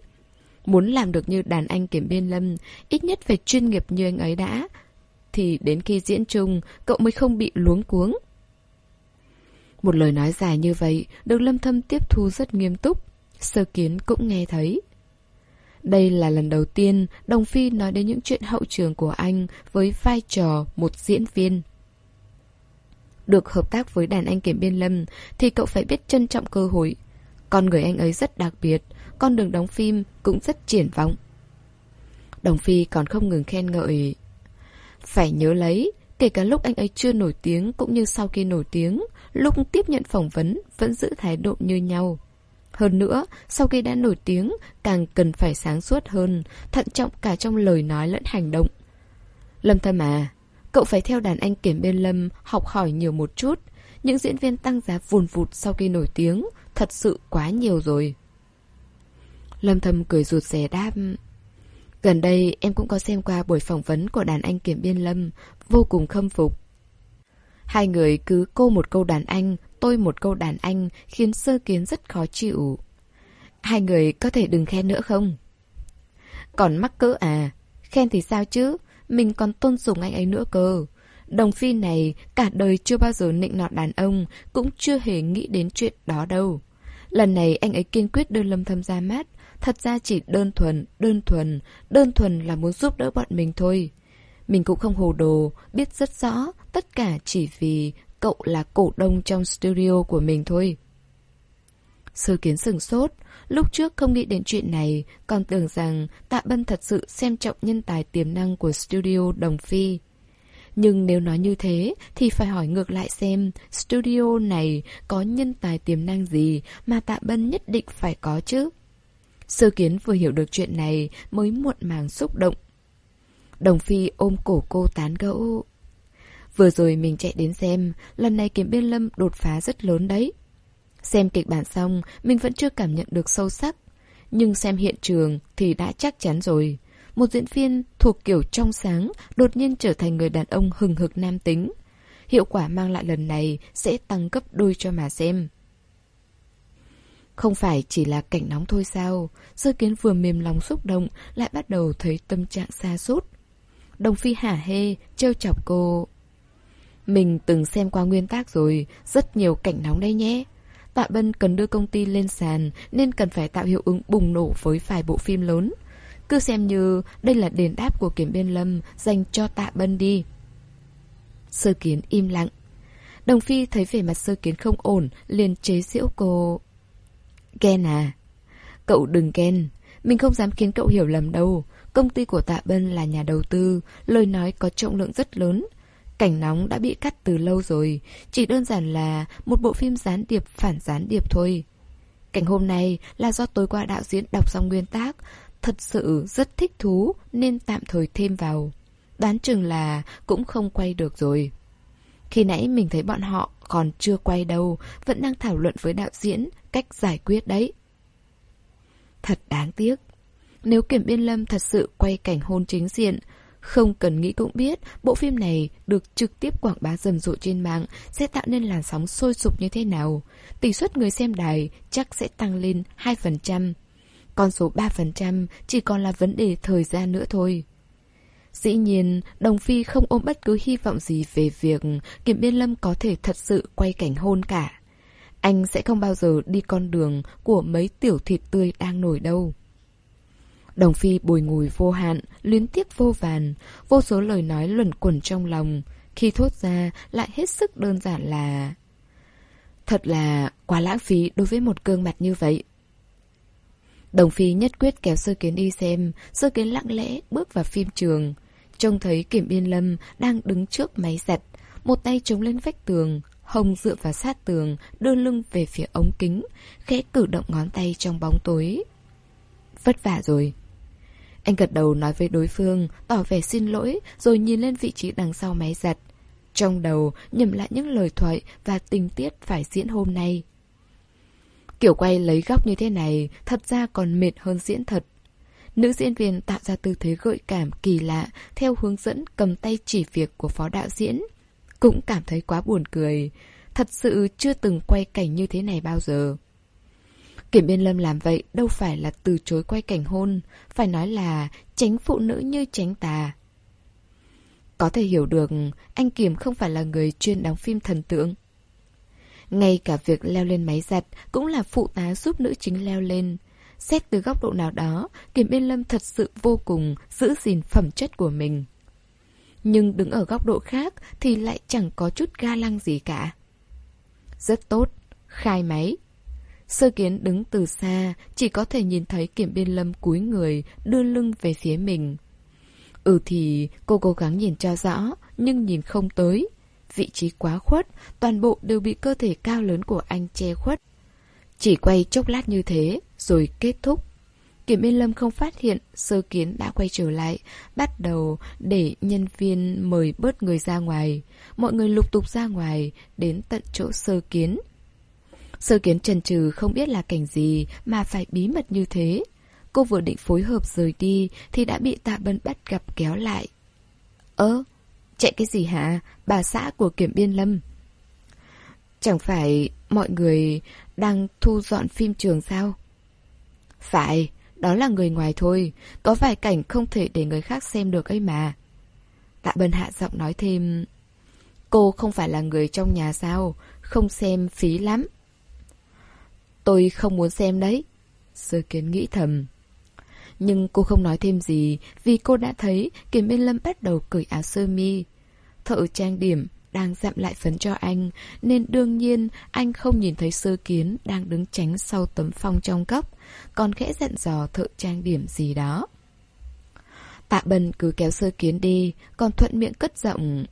Muốn làm được như đàn anh kiểm biên lâm, ít nhất phải chuyên nghiệp như anh ấy đã. Thì đến khi diễn chung, cậu mới không bị luống cuống. Một lời nói dài như vậy, được lâm thâm tiếp thu rất nghiêm túc. Sơ kiến cũng nghe thấy. Đây là lần đầu tiên Đồng Phi nói đến những chuyện hậu trường của anh với vai trò một diễn viên. Được hợp tác với đàn anh kiểm biên lâm thì cậu phải biết trân trọng cơ hội. Con người anh ấy rất đặc biệt, con đường đóng phim cũng rất triển vọng. Đồng Phi còn không ngừng khen ngợi. Phải nhớ lấy, kể cả lúc anh ấy chưa nổi tiếng cũng như sau khi nổi tiếng, lúc tiếp nhận phỏng vấn vẫn giữ thái độ như nhau. Hơn nữa, sau khi đã nổi tiếng, càng cần phải sáng suốt hơn, thận trọng cả trong lời nói lẫn hành động. Lâm Thâm à, cậu phải theo đàn anh kiểm bên Lâm học hỏi nhiều một chút. Những diễn viên tăng giá vùn vụt sau khi nổi tiếng, thật sự quá nhiều rồi. Lâm Thâm cười rụt rè đáp. Gần đây em cũng có xem qua buổi phỏng vấn của đàn anh kiểm biên Lâm, vô cùng khâm phục. Hai người cứ cô một câu đàn anh, tôi một câu đàn anh, khiến sơ kiến rất khó chịu. Hai người có thể đừng khen nữa không? Còn mắc cỡ à? Khen thì sao chứ? Mình còn tôn sùng anh ấy nữa cơ. Đồng phi này cả đời chưa bao giờ nịnh nọt đàn ông, cũng chưa hề nghĩ đến chuyện đó đâu. Lần này anh ấy kiên quyết đưa Lâm Thâm ra mắt, thật ra chỉ đơn thuần, đơn thuần, đơn thuần là muốn giúp đỡ bọn mình thôi. Mình cũng không hồ đồ, biết rất rõ, tất cả chỉ vì cậu là cổ đông trong studio của mình thôi. Sơ kiến sừng sốt, lúc trước không nghĩ đến chuyện này, còn tưởng rằng Tạ Bân thật sự xem trọng nhân tài tiềm năng của studio Đồng Phi. Nhưng nếu nói như thế thì phải hỏi ngược lại xem studio này có nhân tài tiềm năng gì mà Tạ Bân nhất định phải có chứ. Sơ kiến vừa hiểu được chuyện này mới muộn màng xúc động. Đồng Phi ôm cổ cô tán gẫu. Vừa rồi mình chạy đến xem, lần này kiếm biên lâm đột phá rất lớn đấy. Xem kịch bản xong, mình vẫn chưa cảm nhận được sâu sắc. Nhưng xem hiện trường thì đã chắc chắn rồi. Một diễn viên thuộc kiểu trong sáng đột nhiên trở thành người đàn ông hừng hực nam tính. Hiệu quả mang lại lần này sẽ tăng gấp đôi cho mà xem. Không phải chỉ là cảnh nóng thôi sao, sơ kiến vừa mềm lòng xúc động lại bắt đầu thấy tâm trạng xa sút Đồng Phi hả hê, trêu chọc cô. Mình từng xem qua nguyên tác rồi, rất nhiều cảnh nóng đây nhé. Tạ Bân cần đưa công ty lên sàn nên cần phải tạo hiệu ứng bùng nổ với vài bộ phim lớn. Cứ xem như đây là đền đáp của Kiểm Biên Lâm dành cho Tạ Bân đi. Sơ kiến im lặng. Đồng Phi thấy vẻ mặt sơ kiến không ổn, liền chế giễu cô. Ken à? Cậu đừng Ken Mình không dám khiến cậu hiểu lầm đâu. Công ty của Tạ Bân là nhà đầu tư, lời nói có trọng lượng rất lớn. Cảnh nóng đã bị cắt từ lâu rồi, chỉ đơn giản là một bộ phim gián điệp phản gián điệp thôi. Cảnh hôm nay là do tối qua đạo diễn đọc xong nguyên tác, thật sự rất thích thú nên tạm thời thêm vào. Đoán chừng là cũng không quay được rồi. Khi nãy mình thấy bọn họ còn chưa quay đâu, vẫn đang thảo luận với đạo diễn cách giải quyết đấy. Thật đáng tiếc. Nếu Kiểm Biên Lâm thật sự quay cảnh hôn chính diện, không cần nghĩ cũng biết, bộ phim này được trực tiếp quảng bá rầm rộ trên mạng sẽ tạo nên làn sóng sôi sục như thế nào. Tỷ suất người xem đài chắc sẽ tăng lên 2%. Con số 3% chỉ còn là vấn đề thời gian nữa thôi. Dĩ nhiên, Đồng Phi không ôm bất cứ hy vọng gì về việc Kiểm Biên Lâm có thể thật sự quay cảnh hôn cả. Anh sẽ không bao giờ đi con đường của mấy tiểu thịt tươi đang nổi đâu. Đồng Phi bồi ngùi vô hạn, luyến tiếc vô vàn, vô số lời nói luẩn quẩn trong lòng. Khi thốt ra lại hết sức đơn giản là... Thật là quá lãng phí đối với một gương mặt như vậy. Đồng Phi nhất quyết kéo sơ kiến đi xem, sơ kiến lặng lẽ bước vào phim trường. Trông thấy Kiểm Biên Lâm đang đứng trước máy giặt, một tay chống lên vách tường, Hồng dựa vào sát tường, đưa lưng về phía ống kính, khẽ cử động ngón tay trong bóng tối. Vất vả rồi. Anh gật đầu nói với đối phương, tỏ vẻ xin lỗi, rồi nhìn lên vị trí đằng sau máy giặt. Trong đầu nhầm lại những lời thoại và tình tiết phải diễn hôm nay. Kiểu quay lấy góc như thế này thật ra còn mệt hơn diễn thật. Nữ diễn viên tạo ra tư thế gợi cảm kỳ lạ theo hướng dẫn cầm tay chỉ việc của phó đạo diễn. Cũng cảm thấy quá buồn cười. Thật sự chưa từng quay cảnh như thế này bao giờ. Kiểm Biên Lâm làm vậy đâu phải là từ chối quay cảnh hôn, phải nói là tránh phụ nữ như tránh tà. Có thể hiểu được, anh Kiểm không phải là người chuyên đóng phim thần tượng. Ngay cả việc leo lên máy giặt cũng là phụ tá giúp nữ chính leo lên. Xét từ góc độ nào đó, Kiểm Biên Lâm thật sự vô cùng giữ gìn phẩm chất của mình. Nhưng đứng ở góc độ khác thì lại chẳng có chút ga lăng gì cả. Rất tốt, khai máy. Sơ kiến đứng từ xa, chỉ có thể nhìn thấy kiểm biên lâm cúi người, đưa lưng về phía mình. Ừ thì cô cố gắng nhìn cho rõ, nhưng nhìn không tới. Vị trí quá khuất, toàn bộ đều bị cơ thể cao lớn của anh che khuất. Chỉ quay chốc lát như thế, rồi kết thúc. Kiểm Biên Lâm không phát hiện sơ kiến đã quay trở lại, bắt đầu để nhân viên mời bớt người ra ngoài. Mọi người lục tục ra ngoài, đến tận chỗ sơ kiến. Sơ kiến trần trừ không biết là cảnh gì mà phải bí mật như thế. Cô vừa định phối hợp rời đi thì đã bị tạ bân bắt gặp kéo lại. Ơ, chạy cái gì hả? Bà xã của Kiểm Biên Lâm. Chẳng phải mọi người đang thu dọn phim trường sao? Phải, đó là người ngoài thôi, có vài cảnh không thể để người khác xem được ấy mà. Tạ Bân hạ giọng nói thêm, cô không phải là người trong nhà sao, không xem phí lắm. Tôi không muốn xem đấy. Sơ kiến nghĩ thầm. Nhưng cô không nói thêm gì vì cô đã thấy Kiếm Minh Lâm bắt đầu cởi áo sơ mi. Thợ trang điểm đang dặm lại phấn cho anh nên đương nhiên anh không nhìn thấy sơ kiến đang đứng tránh sau tấm phong trong góc còn khẽ dặn dò thợ trang điểm gì đó. Tạ bần cứ kéo sơ kiến đi còn thuận miệng cất giọng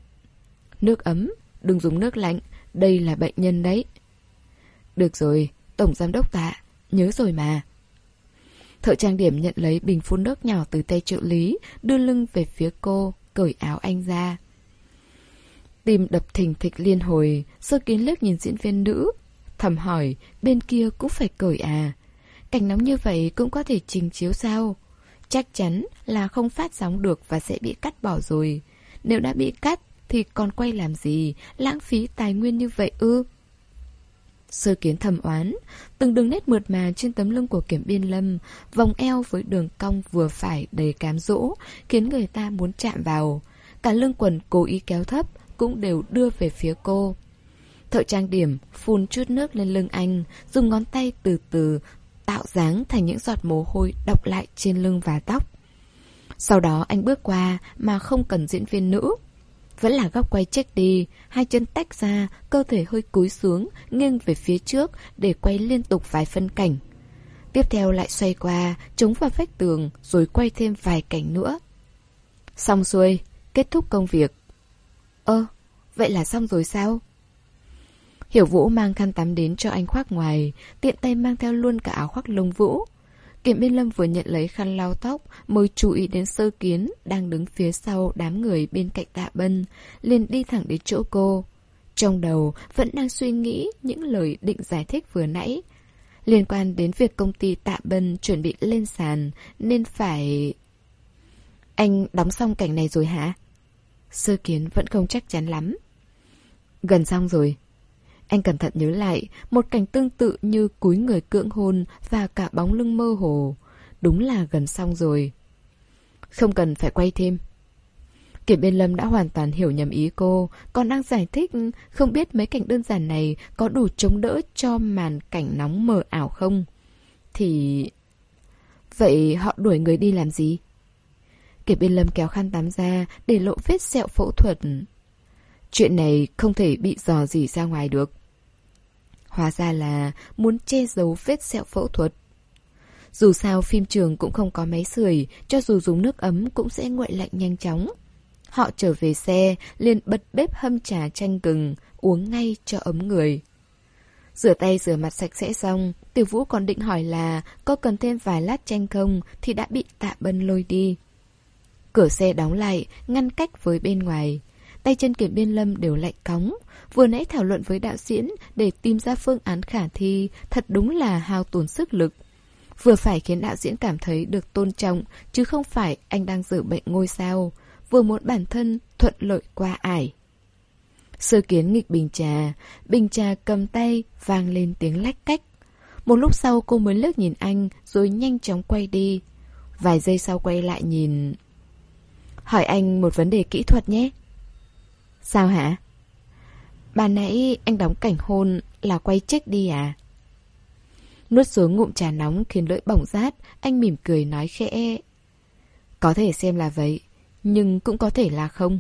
Nước ấm, đừng dùng nước lạnh, đây là bệnh nhân đấy. Được rồi, Tổng Giám Đốc Tạ, nhớ rồi mà. Thợ trang điểm nhận lấy bình phun nước nhỏ từ tay trợ lý, đưa lưng về phía cô, cởi áo anh ra. Tim đập thình thịch liên hồi, sơ kiến liếc nhìn diễn viên nữ. Thầm hỏi, bên kia cũng phải cởi à? Cảnh nóng như vậy cũng có thể trình chiếu sao? Chắc chắn là không phát sóng được và sẽ bị cắt bỏ rồi. Nếu đã bị cắt thì còn quay làm gì, lãng phí tài nguyên như vậy ư? Sơ kiến thầm oán, từng đường nét mượt mà trên tấm lưng của kiểm biên lâm, vòng eo với đường cong vừa phải đầy cám dỗ, khiến người ta muốn chạm vào. Cả lưng quần cố ý kéo thấp, cũng đều đưa về phía cô. Thợ trang điểm phun chút nước lên lưng anh, dùng ngón tay từ từ tạo dáng thành những giọt mồ hôi đọng lại trên lưng và tóc. Sau đó anh bước qua mà không cần diễn viên nữ. Vẫn là góc quay chết đi, hai chân tách ra, cơ thể hơi cúi xuống, nghiêng về phía trước để quay liên tục vài phân cảnh. Tiếp theo lại xoay qua, chống vào vách tường, rồi quay thêm vài cảnh nữa. Xong xuôi, kết thúc công việc. Ơ, vậy là xong rồi sao? Hiểu Vũ mang khăn tắm đến cho anh khoác ngoài, tiện tay mang theo luôn cả áo khoác lông vũ. Kiểm biên lâm vừa nhận lấy khăn lau tóc mới chú ý đến sơ kiến đang đứng phía sau đám người bên cạnh tạ bân, liền đi thẳng đến chỗ cô. Trong đầu vẫn đang suy nghĩ những lời định giải thích vừa nãy. Liên quan đến việc công ty tạ bân chuẩn bị lên sàn nên phải... Anh đóng xong cảnh này rồi hả? Sơ kiến vẫn không chắc chắn lắm. Gần xong rồi. Anh cẩn thận nhớ lại, một cảnh tương tự như cúi người cưỡng hôn và cả bóng lưng mơ hồ. Đúng là gần xong rồi. Không cần phải quay thêm. Kiểm biên lâm đã hoàn toàn hiểu nhầm ý cô, còn đang giải thích không biết mấy cảnh đơn giản này có đủ chống đỡ cho màn cảnh nóng mờ ảo không. Thì... Vậy họ đuổi người đi làm gì? Kiểm biên lâm kéo khăn tắm ra để lộ vết sẹo phẫu thuật. Chuyện này không thể bị dò gì ra ngoài được. Hóa ra là muốn che giấu vết sẹo phẫu thuật. Dù sao phim trường cũng không có máy sưởi, cho dù dùng nước ấm cũng sẽ nguội lạnh nhanh chóng. Họ trở về xe, liền bật bếp hâm trà chanh gừng, uống ngay cho ấm người. Rửa tay rửa mặt sạch sẽ xong, Tiểu Vũ còn định hỏi là có cần thêm vài lát chanh không thì đã bị tạ bân lôi đi. Cửa xe đóng lại, ngăn cách với bên ngoài. Tay chân kiểm biên lâm đều lạnh cóng. Vừa nãy thảo luận với đạo diễn để tìm ra phương án khả thi, thật đúng là hao tổn sức lực. Vừa phải khiến đạo diễn cảm thấy được tôn trọng, chứ không phải anh đang giữ bệnh ngôi sao. Vừa muốn bản thân thuận lợi qua ải. Sơ kiến nghịch bình trà, bình trà cầm tay, vang lên tiếng lách cách. Một lúc sau cô mới lướt nhìn anh, rồi nhanh chóng quay đi. Vài giây sau quay lại nhìn... Hỏi anh một vấn đề kỹ thuật nhé. Sao hả? Bà nãy anh đóng cảnh hôn là quay check đi à? Nuốt xuống ngụm trà nóng khiến lưỡi bỏng rát, anh mỉm cười nói khẽ. Có thể xem là vậy, nhưng cũng có thể là không.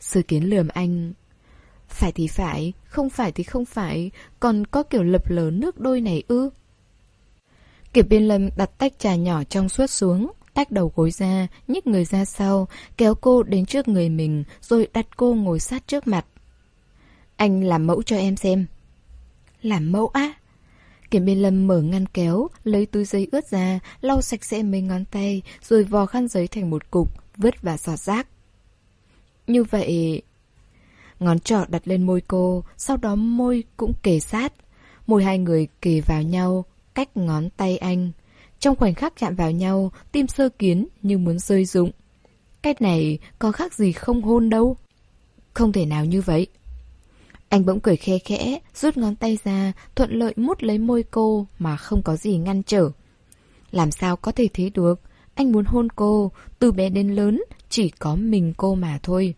Sư kiến lườm anh. Phải thì phải, không phải thì không phải, còn có kiểu lập lờ nước đôi này ư. Kiệp biên lâm đặt tách trà nhỏ trong suốt xuống, tách đầu gối ra, nhích người ra sau, kéo cô đến trước người mình, rồi đặt cô ngồi sát trước mặt. Anh làm mẫu cho em xem. Làm mẫu á? Kiểm biên lâm mở ngăn kéo, lấy túi giấy ướt ra, lau sạch sẽ mấy ngón tay, rồi vò khăn giấy thành một cục, vứt và sọt rác. Như vậy... Ngón trỏ đặt lên môi cô, sau đó môi cũng kề sát. Môi hai người kề vào nhau, cách ngón tay anh. Trong khoảnh khắc chạm vào nhau, tim sơ kiến như muốn rơi rụng. Cách này có khác gì không hôn đâu. Không thể nào như vậy. Anh bỗng cười khe khẽ, rút ngón tay ra, thuận lợi mút lấy môi cô mà không có gì ngăn trở. Làm sao có thể thế được? Anh muốn hôn cô, từ bé đến lớn, chỉ có mình cô mà thôi.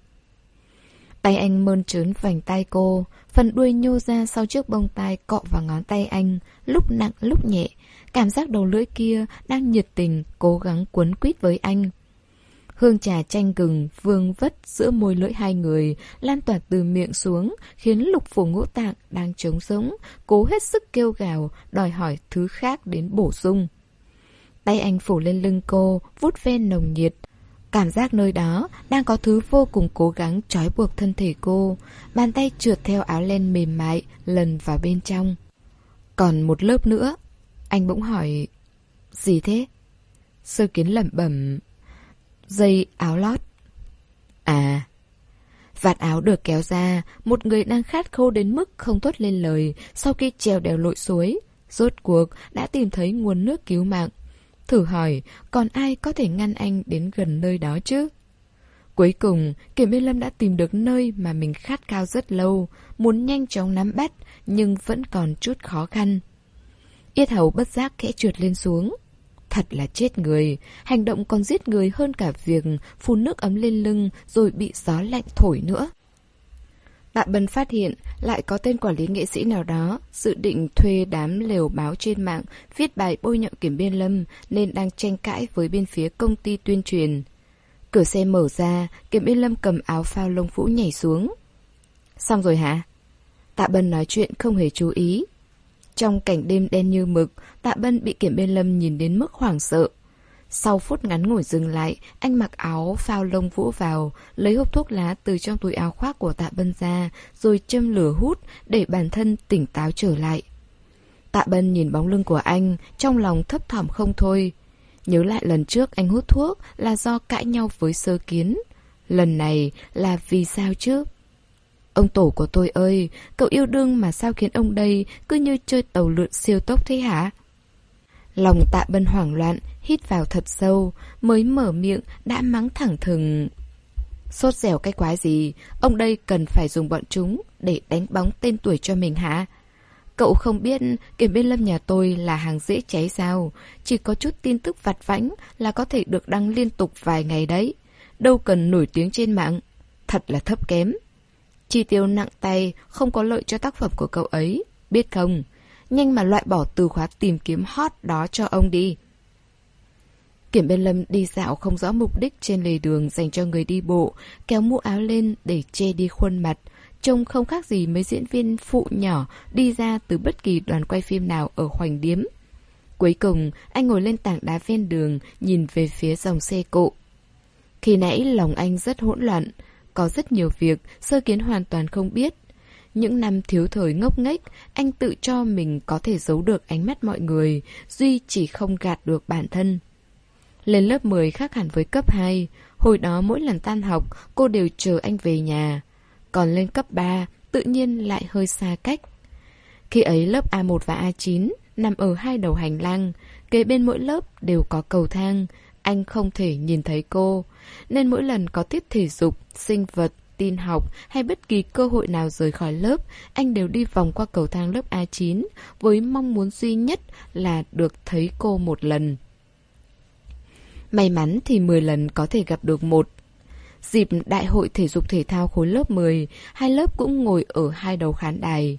Tay anh mơn trớn vành tay cô, phần đuôi nhô ra sau chiếc bông tai cọ vào ngón tay anh, lúc nặng lúc nhẹ, Cảm giác đầu lưỡi kia đang nhiệt tình, cố gắng cuốn quýt với anh. Hương trà chanh gừng vương vất giữa môi lưỡi hai người, lan tỏa từ miệng xuống, khiến lục phủ ngũ tạng đang trống rỗng, cố hết sức kêu gào, đòi hỏi thứ khác đến bổ sung. Tay anh phủ lên lưng cô, vút ven nồng nhiệt. Cảm giác nơi đó đang có thứ vô cùng cố gắng trói buộc thân thể cô. Bàn tay trượt theo áo len mềm mại, lần vào bên trong. Còn một lớp nữa, anh bỗng hỏi... Gì thế? Sơ kiến lẩm bẩm. Dây áo lót. À. Vạt áo được kéo ra, một người đang khát khô đến mức không thốt lên lời sau khi trèo đèo lội suối. Rốt cuộc đã tìm thấy nguồn nước cứu mạng. Thử hỏi, còn ai có thể ngăn anh đến gần nơi đó chứ? Cuối cùng, Kiểm Minh Lâm đã tìm được nơi mà mình khát khao rất lâu, muốn nhanh chóng nắm bắt, nhưng vẫn còn chút khó khăn. Yết hầu bất giác khẽ trượt lên xuống. Thật là chết người, hành động còn giết người hơn cả việc phun nước ấm lên lưng rồi bị gió lạnh thổi nữa. Tạ Bân phát hiện lại có tên quản lý nghệ sĩ nào đó dự định thuê đám lều báo trên mạng viết bài bôi nhọ kiểm biên lâm nên đang tranh cãi với bên phía công ty tuyên truyền. Cửa xe mở ra, kiểm biên lâm cầm áo phao lông vũ nhảy xuống. Xong rồi hả? Tạ Bân nói chuyện không hề chú ý. Trong cảnh đêm đen như mực, Tạ Bân bị kiểm biên lâm nhìn đến mức hoảng sợ. Sau phút ngắn ngủi dừng lại, anh mặc áo phao lông vũ vào, lấy hộp thuốc lá từ trong túi áo khoác của tạ bân ra, rồi châm lửa hút để bản thân tỉnh táo trở lại. Tạ bân nhìn bóng lưng của anh, trong lòng thấp thỏm không thôi. Nhớ lại lần trước anh hút thuốc là do cãi nhau với sơ kiến. Lần này là vì sao chứ? Ông tổ của tôi ơi, cậu yêu đương mà sao khiến ông đây cứ như chơi tàu lượn siêu tốc thế hả? Lòng tạ bân hoảng loạn, hít vào thật sâu, mới mở miệng đã mắng thẳng thừng. Sốt dẻo cái quái gì, ông đây cần phải dùng bọn chúng để đánh bóng tên tuổi cho mình hả? Cậu không biết kiểm biên lâm nhà tôi là hàng dễ cháy sao, chỉ có chút tin tức vặt vãnh là có thể được đăng liên tục vài ngày đấy. Đâu cần nổi tiếng trên mạng, thật là thấp kém. Chi tiêu nặng tay không có lợi cho tác phẩm của cậu ấy, biết không? Nhanh mà loại bỏ từ khóa tìm kiếm hot đó cho ông đi. Kiểm bên lâm đi dạo không rõ mục đích trên lề đường dành cho người đi bộ, kéo mũ áo lên để che đi khuôn mặt. Trông không khác gì mấy diễn viên phụ nhỏ đi ra từ bất kỳ đoàn quay phim nào ở Hoành Điếm. Cuối cùng, anh ngồi lên tảng đá ven đường, nhìn về phía dòng xe cộ. Khi nãy lòng anh rất hỗn loạn, có rất nhiều việc sơ kiến hoàn toàn không biết. Những năm thiếu thời ngốc nghếch, anh tự cho mình có thể giấu được ánh mắt mọi người, Duy chỉ không gạt được bản thân. Lên lớp 10 khác hẳn với cấp 2, hồi đó mỗi lần tan học, cô đều chờ anh về nhà. Còn lên cấp 3, tự nhiên lại hơi xa cách. Khi ấy lớp A1 và A9 nằm ở hai đầu hành lang, kế bên mỗi lớp đều có cầu thang, anh không thể nhìn thấy cô, nên mỗi lần có tiết thể dục, sinh vật, tin học hay bất kỳ cơ hội nào rời khỏi lớp, anh đều đi vòng qua cầu thang lớp A9 với mong muốn duy nhất là được thấy cô một lần. May mắn thì 10 lần có thể gặp được một. Dịp đại hội thể dục thể thao khối lớp 10, hai lớp cũng ngồi ở hai đầu khán đài.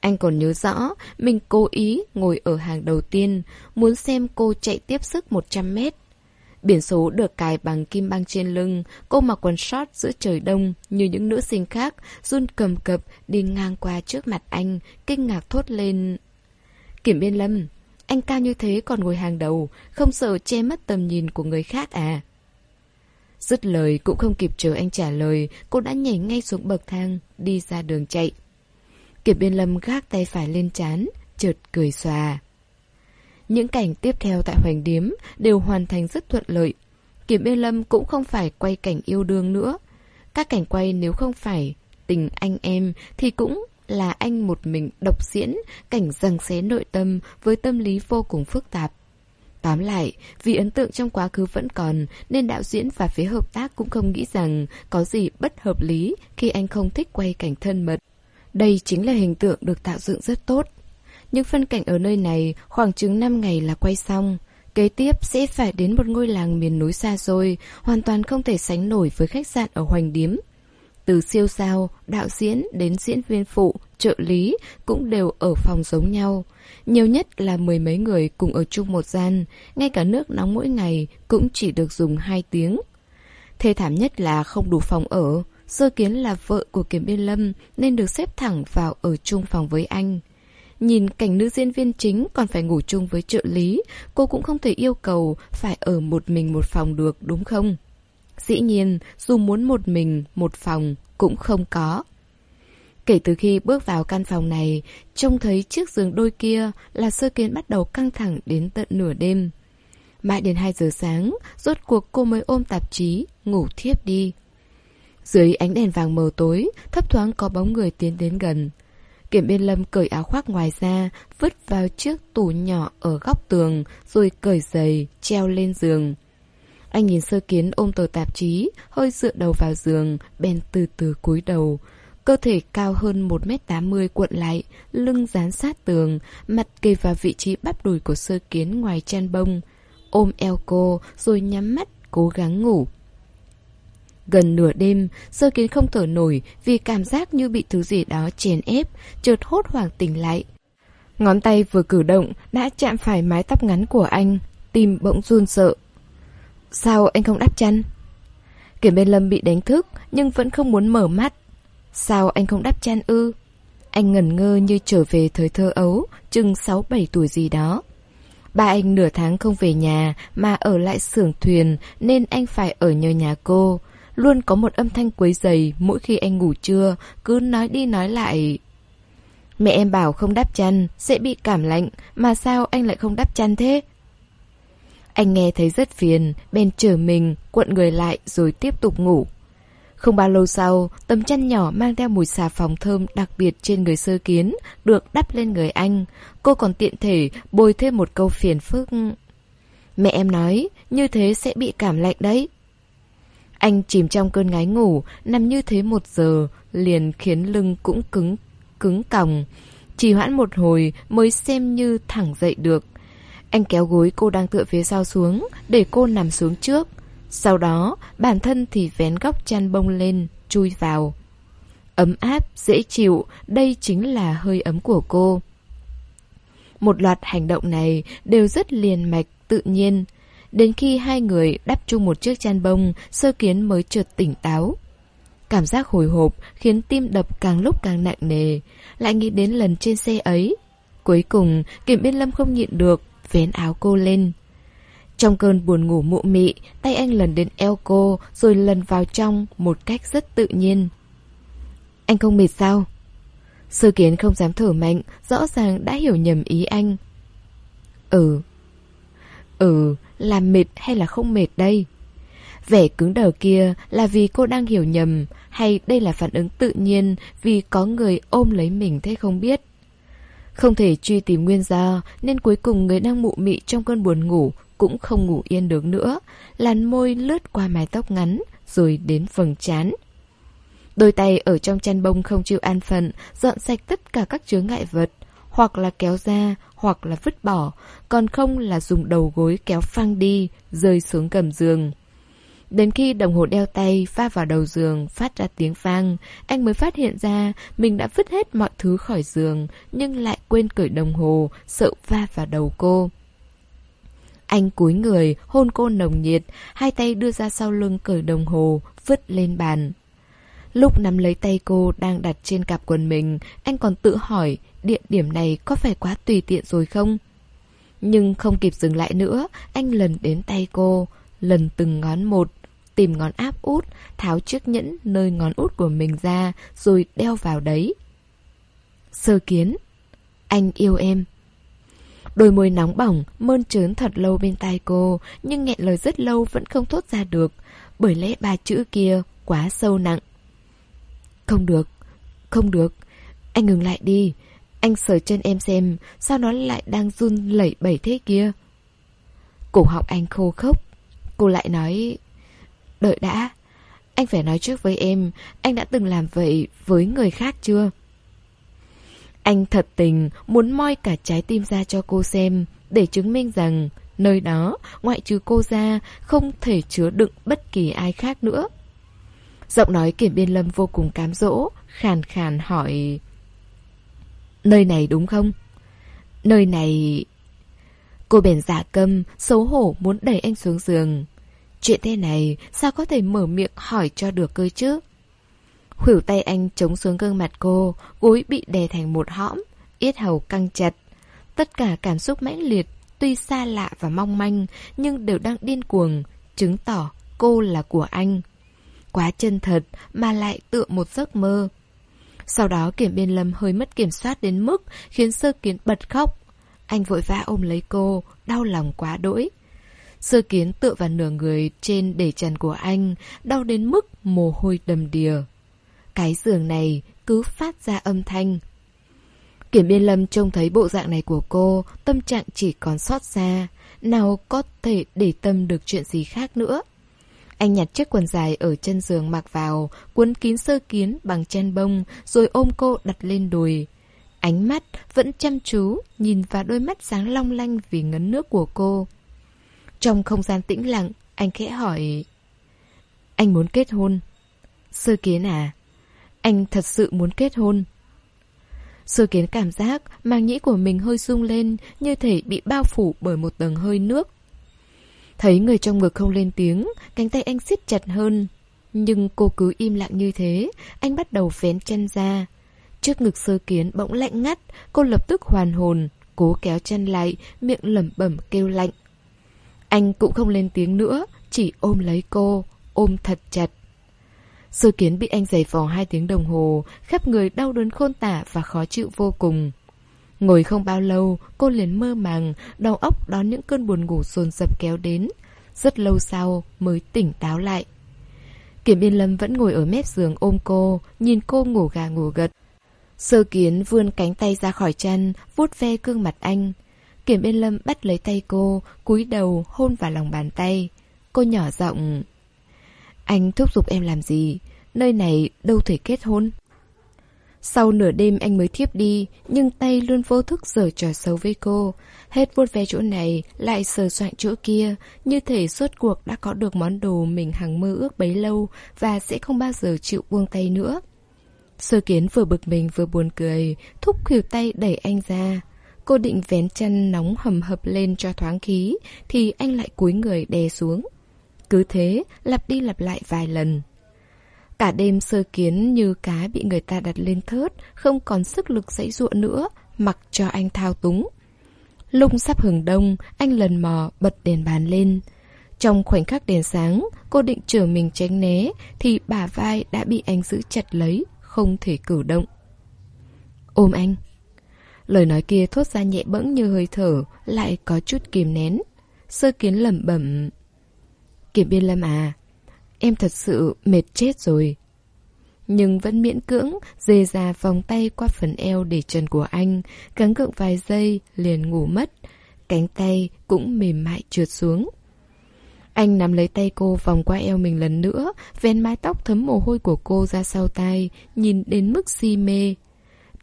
Anh còn nhớ rõ, mình cố ý ngồi ở hàng đầu tiên, muốn xem cô chạy tiếp sức 100 mét. Biển số được cài bằng kim băng trên lưng, cô mặc quần short giữa trời đông như những nữ sinh khác, run cầm cập đi ngang qua trước mặt anh, kinh ngạc thốt lên. Kiểm biên lâm, anh cao như thế còn ngồi hàng đầu, không sợ che mất tầm nhìn của người khác à? Dứt lời cũng không kịp chờ anh trả lời, cô đã nhảy ngay xuống bậc thang, đi ra đường chạy. Kiểm biên lâm gác tay phải lên chán, chợt cười xòa. Những cảnh tiếp theo tại Hoành Điếm đều hoàn thành rất thuận lợi. Kiểm biên lâm cũng không phải quay cảnh yêu đương nữa. Các cảnh quay nếu không phải tình anh em thì cũng là anh một mình độc diễn cảnh rằng xé nội tâm với tâm lý vô cùng phức tạp. Tóm lại, vì ấn tượng trong quá khứ vẫn còn, nên đạo diễn và phía hợp tác cũng không nghĩ rằng có gì bất hợp lý khi anh không thích quay cảnh thân mật. Đây chính là hình tượng được tạo dựng rất tốt. Nhưng phân cảnh ở nơi này khoảng chừng 5 ngày là quay xong. Kế tiếp sẽ phải đến một ngôi làng miền núi xa xôi, hoàn toàn không thể sánh nổi với khách sạn ở Hoành Điếm. Từ siêu sao, đạo diễn đến diễn viên phụ, trợ lý cũng đều ở phòng giống nhau. Nhiều nhất là mười mấy người cùng ở chung một gian, ngay cả nước nóng mỗi ngày cũng chỉ được dùng hai tiếng. Thê thảm nhất là không đủ phòng ở. Sơ kiến là vợ của Kiểm Biên Lâm nên được xếp thẳng vào ở chung phòng với anh. Nhìn cảnh nữ diễn viên chính còn phải ngủ chung với trợ lý, cô cũng không thể yêu cầu phải ở một mình một phòng được đúng không? Dĩ nhiên, dù muốn một mình, một phòng, cũng không có. Kể từ khi bước vào căn phòng này, trông thấy chiếc giường đôi kia là sơ kiến bắt đầu căng thẳng đến tận nửa đêm. Mãi đến 2 giờ sáng, rốt cuộc cô mới ôm tạp chí, ngủ thiếp đi. Dưới ánh đèn vàng mờ tối, thấp thoáng có bóng người tiến đến gần. Kiểm biên lâm cởi áo khoác ngoài ra, vứt vào chiếc tủ nhỏ ở góc tường, rồi cởi giày, treo lên giường. Anh nhìn sơ kiến ôm tờ tạp chí, hơi dựa đầu vào giường, bèn từ từ cúi đầu. Cơ thể cao hơn 1m80 cuộn lại, lưng dán sát tường, mặt kề vào vị trí bắp đùi của sơ kiến ngoài chăn bông. Ôm eo cô, rồi nhắm mắt, cố gắng ngủ. Gần nửa đêm, sơ kiến không thở nổi vì cảm giác như bị thứ gì đó chèn ép, chợt hốt hoảng tỉnh lại. Ngón tay vừa cử động đã chạm phải mái tóc ngắn của anh, tim bỗng run sợ. Sao anh không đắp chăn? Kiểm bên lâm bị đánh thức nhưng vẫn không muốn mở mắt. Sao anh không đắp chăn ư? Anh ngẩn ngơ như trở về thời thơ ấu, chừng 6-7 tuổi gì đó. Ba anh nửa tháng không về nhà mà ở lại xưởng thuyền nên anh phải ở nhờ nhà cô. Luôn có một âm thanh quấy dày mỗi khi anh ngủ trưa, cứ nói đi nói lại. Mẹ em bảo không đắp chăn, sẽ bị cảm lạnh, mà sao anh lại không đắp chăn thế? Anh nghe thấy rất phiền, bèn trở mình, cuộn người lại rồi tiếp tục ngủ. Không bao lâu sau, tấm chăn nhỏ mang theo mùi xà phòng thơm đặc biệt trên người sơ kiến, được đắp lên người anh. Cô còn tiện thể bôi thêm một câu phiền phức. Mẹ em nói, như thế sẽ bị cảm lạnh đấy. Anh chìm trong cơn ngái ngủ, nằm như thế một giờ, liền khiến lưng cũng cứng, cứng còng. Chỉ hoãn một hồi mới xem như thẳng dậy được. Anh kéo gối cô đang tựa phía sau xuống, để cô nằm xuống trước. Sau đó, bản thân thì vén góc chăn bông lên, chui vào. Ấm áp, dễ chịu, đây chính là hơi ấm của cô. Một loạt hành động này đều rất liền mạch, tự nhiên. Đến khi hai người đắp chung một chiếc chăn bông, sơ kiến mới chợt tỉnh táo. Cảm giác hồi hộp khiến tim đập càng lúc càng nặng nề, lại nghĩ đến lần trên xe ấy. Cuối cùng, Kiểm Biên Lâm không nhịn được, vén áo cô lên. Trong cơn buồn ngủ mụ mị, tay anh lần đến eo cô rồi lần vào trong một cách rất tự nhiên. Anh không mệt sao? Sơ kiến không dám thở mạnh, rõ ràng đã hiểu nhầm ý anh. Ừ. Ừ, là mệt hay là không mệt đây? Vẻ cứng đờ kia là vì cô đang hiểu nhầm hay đây là phản ứng tự nhiên vì có người ôm lấy mình thế không biết. Không thể truy tìm nguyên do nên cuối cùng người đang mụ mị trong cơn buồn ngủ cũng không ngủ yên được nữa, làn môi lướt qua mái tóc ngắn, rồi đến phần chán. Đôi tay ở trong chăn bông không chịu an phận, dọn sạch tất cả các chướng ngại vật, hoặc là kéo ra, hoặc là vứt bỏ, còn không là dùng đầu gối kéo phăng đi, rơi xuống gầm giường. Đến khi đồng hồ đeo tay pha vào đầu giường phát ra tiếng vang, anh mới phát hiện ra mình đã vứt hết mọi thứ khỏi giường, nhưng lại quên cởi đồng hồ, sợ va vào đầu cô. Anh cúi người, hôn cô nồng nhiệt, hai tay đưa ra sau lưng cởi đồng hồ, vứt lên bàn. Lúc nắm lấy tay cô đang đặt trên cặp quần mình, anh còn tự hỏi địa điểm này có phải quá tùy tiện rồi không? Nhưng không kịp dừng lại nữa, anh lần đến tay cô, lần từng ngón một, tìm ngón áp út, tháo chiếc nhẫn nơi ngón út của mình ra, rồi đeo vào đấy. Sơ kiến, anh yêu em. Đôi môi nóng bỏng, mơn trớn thật lâu bên tai cô, nhưng nghẹn lời rất lâu vẫn không thốt ra được, bởi lẽ ba chữ kia quá sâu nặng. Không được, không được, anh ngừng lại đi, anh sờ chân em xem, sao nó lại đang run lẩy bẩy thế kia. Cổ họng anh khô khốc, cô lại nói, đợi đã, anh phải nói trước với em, anh đã từng làm vậy với người khác chưa? Anh thật tình muốn moi cả trái tim ra cho cô xem, để chứng minh rằng nơi đó, ngoại trừ cô ra, không thể chứa đựng bất kỳ ai khác nữa. Giọng nói kiểm biên lâm vô cùng cám dỗ, khàn khàn hỏi... Nơi này đúng không? Nơi này... Cô bèn giả câm, xấu hổ muốn đẩy anh xuống giường. Chuyện thế này, sao có thể mở miệng hỏi cho được cơ chứ? Khuỷu tay anh chống xuống gương mặt cô, gối bị đè thành một hõm, yết hầu căng chặt. Tất cả cảm xúc mãnh liệt, tuy xa lạ và mong manh, nhưng đều đang điên cuồng, chứng tỏ cô là của anh. Quá chân thật mà lại tựa một giấc mơ. Sau đó kiểm biên lâm hơi mất kiểm soát đến mức khiến sơ kiến bật khóc. Anh vội vã ôm lấy cô, đau lòng quá đỗi. Sơ kiến tựa vào nửa người trên để trần của anh, đau đến mức mồ hôi đầm đìa. Cái giường này cứ phát ra âm thanh. Kiểm biên lâm trông thấy bộ dạng này của cô, tâm trạng chỉ còn xót xa. Nào có thể để tâm được chuyện gì khác nữa. Anh nhặt chiếc quần dài ở chân giường mặc vào, cuốn kín sơ kiến bằng chen bông, rồi ôm cô đặt lên đùi. Ánh mắt vẫn chăm chú, nhìn vào đôi mắt sáng long lanh vì ngấn nước của cô. Trong không gian tĩnh lặng, anh khẽ hỏi Anh muốn kết hôn Sơ kiến à Anh thật sự muốn kết hôn Sơ kiến cảm giác màng nhĩ của mình hơi rung lên Như thể bị bao phủ bởi một tầng hơi nước Thấy người trong ngực không lên tiếng Cánh tay anh siết chặt hơn Nhưng cô cứ im lặng như thế Anh bắt đầu vén chân ra Trước ngực sơ kiến bỗng lạnh ngắt Cô lập tức hoàn hồn Cố kéo chân lại Miệng lẩm bẩm kêu lạnh anh cũng không lên tiếng nữa, chỉ ôm lấy cô, ôm thật chặt. Sơ kiến bị anh giày vò hai tiếng đồng hồ, khắp người đau đớn khôn tả và khó chịu vô cùng. Ngồi không bao lâu, cô liền mơ màng, đầu óc đón những cơn buồn ngủ dồn dập kéo đến. Rất lâu sau mới tỉnh táo lại. Kiểm Yên Lâm vẫn ngồi ở mép giường ôm cô, nhìn cô ngủ gà ngủ gật. Sơ kiến vươn cánh tay ra khỏi chăn, vuốt ve gương mặt anh. Kiểm Biên Lâm bắt lấy tay cô, cúi đầu hôn vào lòng bàn tay. Cô nhỏ giọng. Anh thúc giục em làm gì? Nơi này đâu thể kết hôn. Sau nửa đêm anh mới thiếp đi, nhưng tay luôn vô thức giở trò xấu với cô. Hết vuốt ve chỗ này, lại sờ soạn chỗ kia, như thể suốt cuộc đã có được món đồ mình hằng mơ ước bấy lâu và sẽ không bao giờ chịu buông tay nữa. Sơ kiến vừa bực mình vừa buồn cười, thúc khỉu tay đẩy anh ra. Cô định vén chân nóng hầm hập lên cho thoáng khí, thì anh lại cúi người đè xuống. Cứ thế, lặp đi lặp lại vài lần. Cả đêm sơ kiến như cá bị người ta đặt lên thớt, không còn sức lực dãy ruộng nữa, mặc cho anh thao túng. Lung sắp hừng đông, anh lần mò bật đèn bàn lên. Trong khoảnh khắc đèn sáng, cô định trở mình tránh né, thì bả vai đã bị anh giữ chặt lấy, không thể cử động. Ôm anh. Lời nói kia thốt ra nhẹ bẫng như hơi thở, lại có chút kìm nén. Sơ kiến lẩm bẩm. Kiểm biên lâm à, em thật sự mệt chết rồi. Nhưng vẫn miễn cưỡng, dê ra vòng tay qua phần eo để trần của anh, gắng gượng vài giây, liền ngủ mất. Cánh tay cũng mềm mại trượt xuống. Anh nắm lấy tay cô vòng qua eo mình lần nữa, ven mái tóc thấm mồ hôi của cô ra sau tai, nhìn đến mức si mê,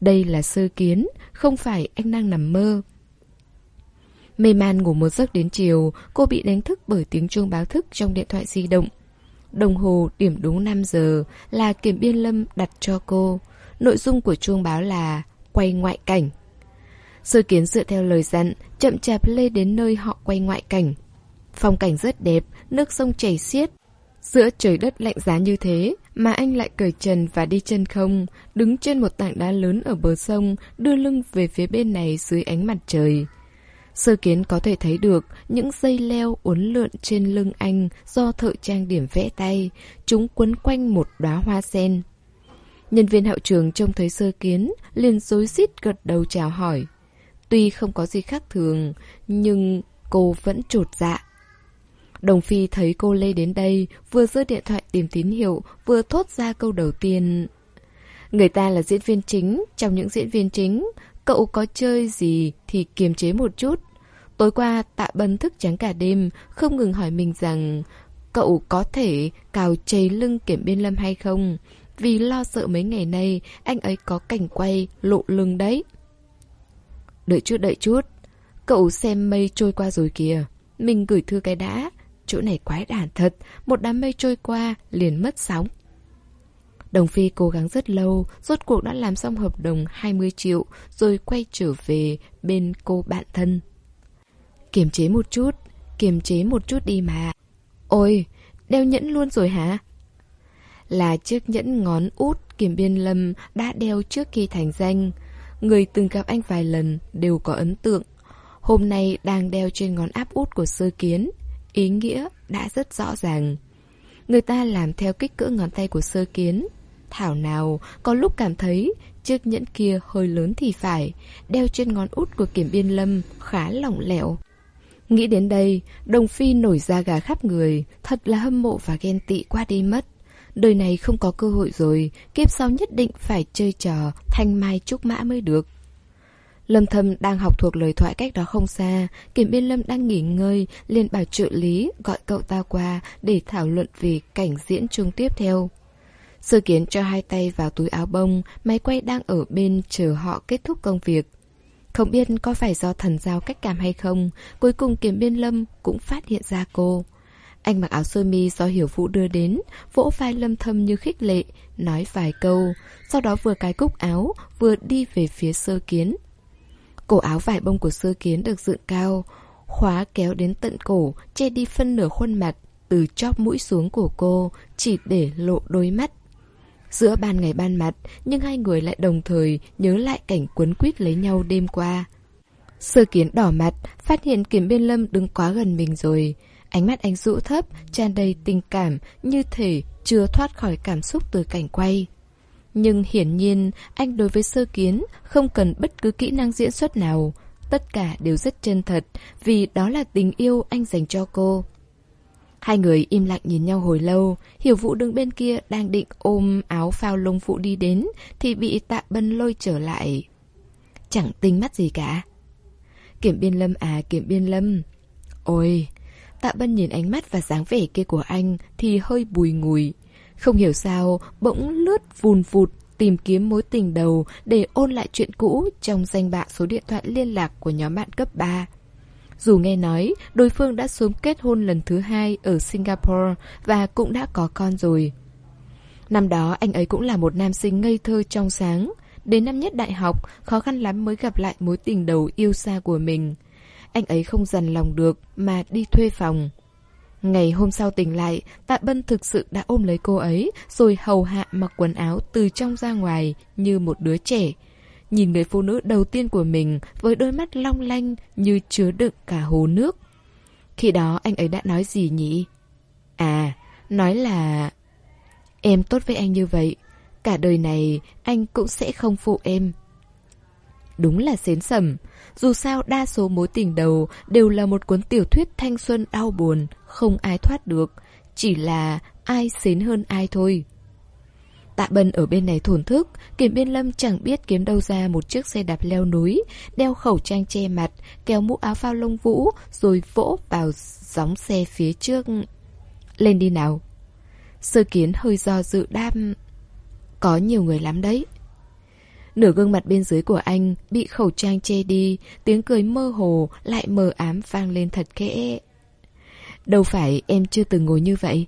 đây là sơ kiến, không phải anh đang nằm mơ. Mê man ngủ một giấc đến chiều, cô bị đánh thức bởi tiếng chuông báo thức trong điện thoại di động. Đồng hồ điểm đúng 5 giờ là kiểm biên lâm đặt cho cô. Nội dung của chuông báo là quay ngoại cảnh. Sơ kiến dựa theo lời dặn, chậm chạp lê đến nơi họ quay ngoại cảnh. Phong cảnh rất đẹp, nước sông chảy xiết. Giữa trời đất lạnh giá như thế, mà anh lại cởi trần và đi chân không, đứng trên một tảng đá lớn ở bờ sông, đưa lưng về phía bên này dưới ánh mặt trời. Sơ kiến có thể thấy được những dây leo uốn lượn trên lưng anh do thợ trang điểm vẽ tay, chúng quấn quanh một đóa hoa sen. Nhân viên hậu trường trông thấy sơ kiến, liền rối rít gật đầu chào hỏi. Tuy không có gì khác thường, nhưng cô vẫn trột dạ. Đồng Phi thấy cô Lê đến đây, vừa giơ điện thoại tìm tín hiệu, vừa thốt ra câu đầu tiên. Người ta là diễn viên chính, trong những diễn viên chính, cậu có chơi gì thì kiềm chế một chút. Tối qua tạ bân thức trắng cả đêm, không ngừng hỏi mình rằng cậu có thể cào cháy lưng kiểm biên lâm hay không, vì lo sợ mấy ngày nay anh ấy có cảnh quay lộ lưng đấy. Đợi chút đợi chút, cậu xem mây trôi qua rồi kìa, mình gửi thư cái đã, Chỗ này quái đản thật, một đám mây trôi qua, liền mất sóng. Đồng Phi cố gắng rất lâu, rốt cuộc đã làm xong hợp đồng 20 triệu, rồi quay trở về bên cô bạn thân. Kiềm chế một chút, kiềm chế một chút đi mà. Ôi, đeo nhẫn luôn rồi hả? Là chiếc nhẫn ngón út Kiểm Biên Lâm đã đeo trước khi thành danh. Người từng gặp anh vài lần đều có ấn tượng. Hôm nay đang đeo trên ngón áp út của sơ kiến. Ý nghĩa đã rất rõ ràng. Người ta làm theo kích cỡ ngón tay của sơ kiến. Thảo nào có lúc cảm thấy chiếc nhẫn kia hơi lớn thì phải, đeo trên ngón út của kiểm biên lâm khá lỏng lẻo. Nghĩ đến đây, Đồng Phi nổi da gà khắp người, thật là hâm mộ và ghen tị qua đi mất. Đời này không có cơ hội rồi, kiếp sau nhất định phải chơi trò thanh mai trúc mã mới được. Lâm Thâm đang học thuộc lời thoại cách đó không xa, Kiểm Biên Lâm đang nghỉ ngơi, liền bảo trợ lý gọi cậu ta qua để thảo luận về cảnh diễn chung tiếp theo. Sơ kiến cho hai tay vào túi áo bông, máy quay đang ở bên chờ họ kết thúc công việc. Không biết có phải do thần giao cách cảm hay không, cuối cùng Kiểm Biên Lâm cũng phát hiện ra cô. Anh mặc áo sơ mi do Hiểu Vũ đưa đến, vỗ vai Lâm Thâm như khích lệ, nói vài câu, sau đó vừa cái cúc áo, vừa đi về phía sơ kiến. Cổ áo vải bông của sơ kiến được dựng cao, khóa kéo đến tận cổ, che đi phân nửa khuôn mặt, từ chóp mũi xuống của cô, chỉ để lộ đôi mắt. Giữa ban ngày ban mặt, nhưng hai người lại đồng thời nhớ lại cảnh cuốn quýt lấy nhau đêm qua. Sơ kiến đỏ mặt, phát hiện kiểm biên lâm đứng quá gần mình rồi. Ánh mắt anh rũ thấp, tràn đầy tình cảm, như thể chưa thoát khỏi cảm xúc từ cảnh quay. Nhưng hiển nhiên, anh đối với sơ kiến không cần bất cứ kỹ năng diễn xuất nào. Tất cả đều rất chân thật, vì đó là tình yêu anh dành cho cô. Hai người im lặng nhìn nhau hồi lâu, hiểu vụ đứng bên kia đang định ôm áo phao lông phụ đi đến, thì bị tạ bân lôi trở lại. Chẳng tinh mắt gì cả. Kiểm biên lâm à, kiểm biên lâm. Ôi, tạ bân nhìn ánh mắt và dáng vẻ kia của anh thì hơi bùi ngùi. Không hiểu sao, bỗng lướt vùn vụt tìm kiếm mối tình đầu để ôn lại chuyện cũ trong danh bạ số điện thoại liên lạc của nhóm bạn cấp 3. Dù nghe nói đối phương đã sớm kết hôn lần thứ hai ở Singapore và cũng đã có con rồi. Năm đó anh ấy cũng là một nam sinh ngây thơ trong sáng. Đến năm nhất đại học, khó khăn lắm mới gặp lại mối tình đầu yêu xa của mình. Anh ấy không dằn lòng được mà đi thuê phòng. Ngày hôm sau tỉnh lại, Tạ Bân thực sự đã ôm lấy cô ấy, rồi hầu hạ mặc quần áo từ trong ra ngoài như một đứa trẻ. Nhìn người phụ nữ đầu tiên của mình với đôi mắt long lanh như chứa đựng cả hồ nước. Khi đó anh ấy đã nói gì nhỉ? À, nói là... Em tốt với anh như vậy, cả đời này anh cũng sẽ không phụ em. Đúng là xến sầm. Dù sao đa số mối tình đầu đều là một cuốn tiểu thuyết thanh xuân đau buồn, không ai thoát được. Chỉ là ai xến hơn ai thôi. Tạ Bân ở bên này thổn thức, Kiểm Biên Lâm chẳng biết kiếm đâu ra một chiếc xe đạp leo núi, đeo khẩu trang che mặt, kéo mũ áo phao lông vũ, rồi vỗ vào gióng xe phía trước. Lên đi nào. Sơ kiến hơi do dự đam. Có nhiều người lắm đấy. Nửa gương mặt bên dưới của anh bị khẩu trang che đi, tiếng cười mơ hồ lại mờ ám vang lên thật khẽ. Đâu phải em chưa từng ngồi như vậy.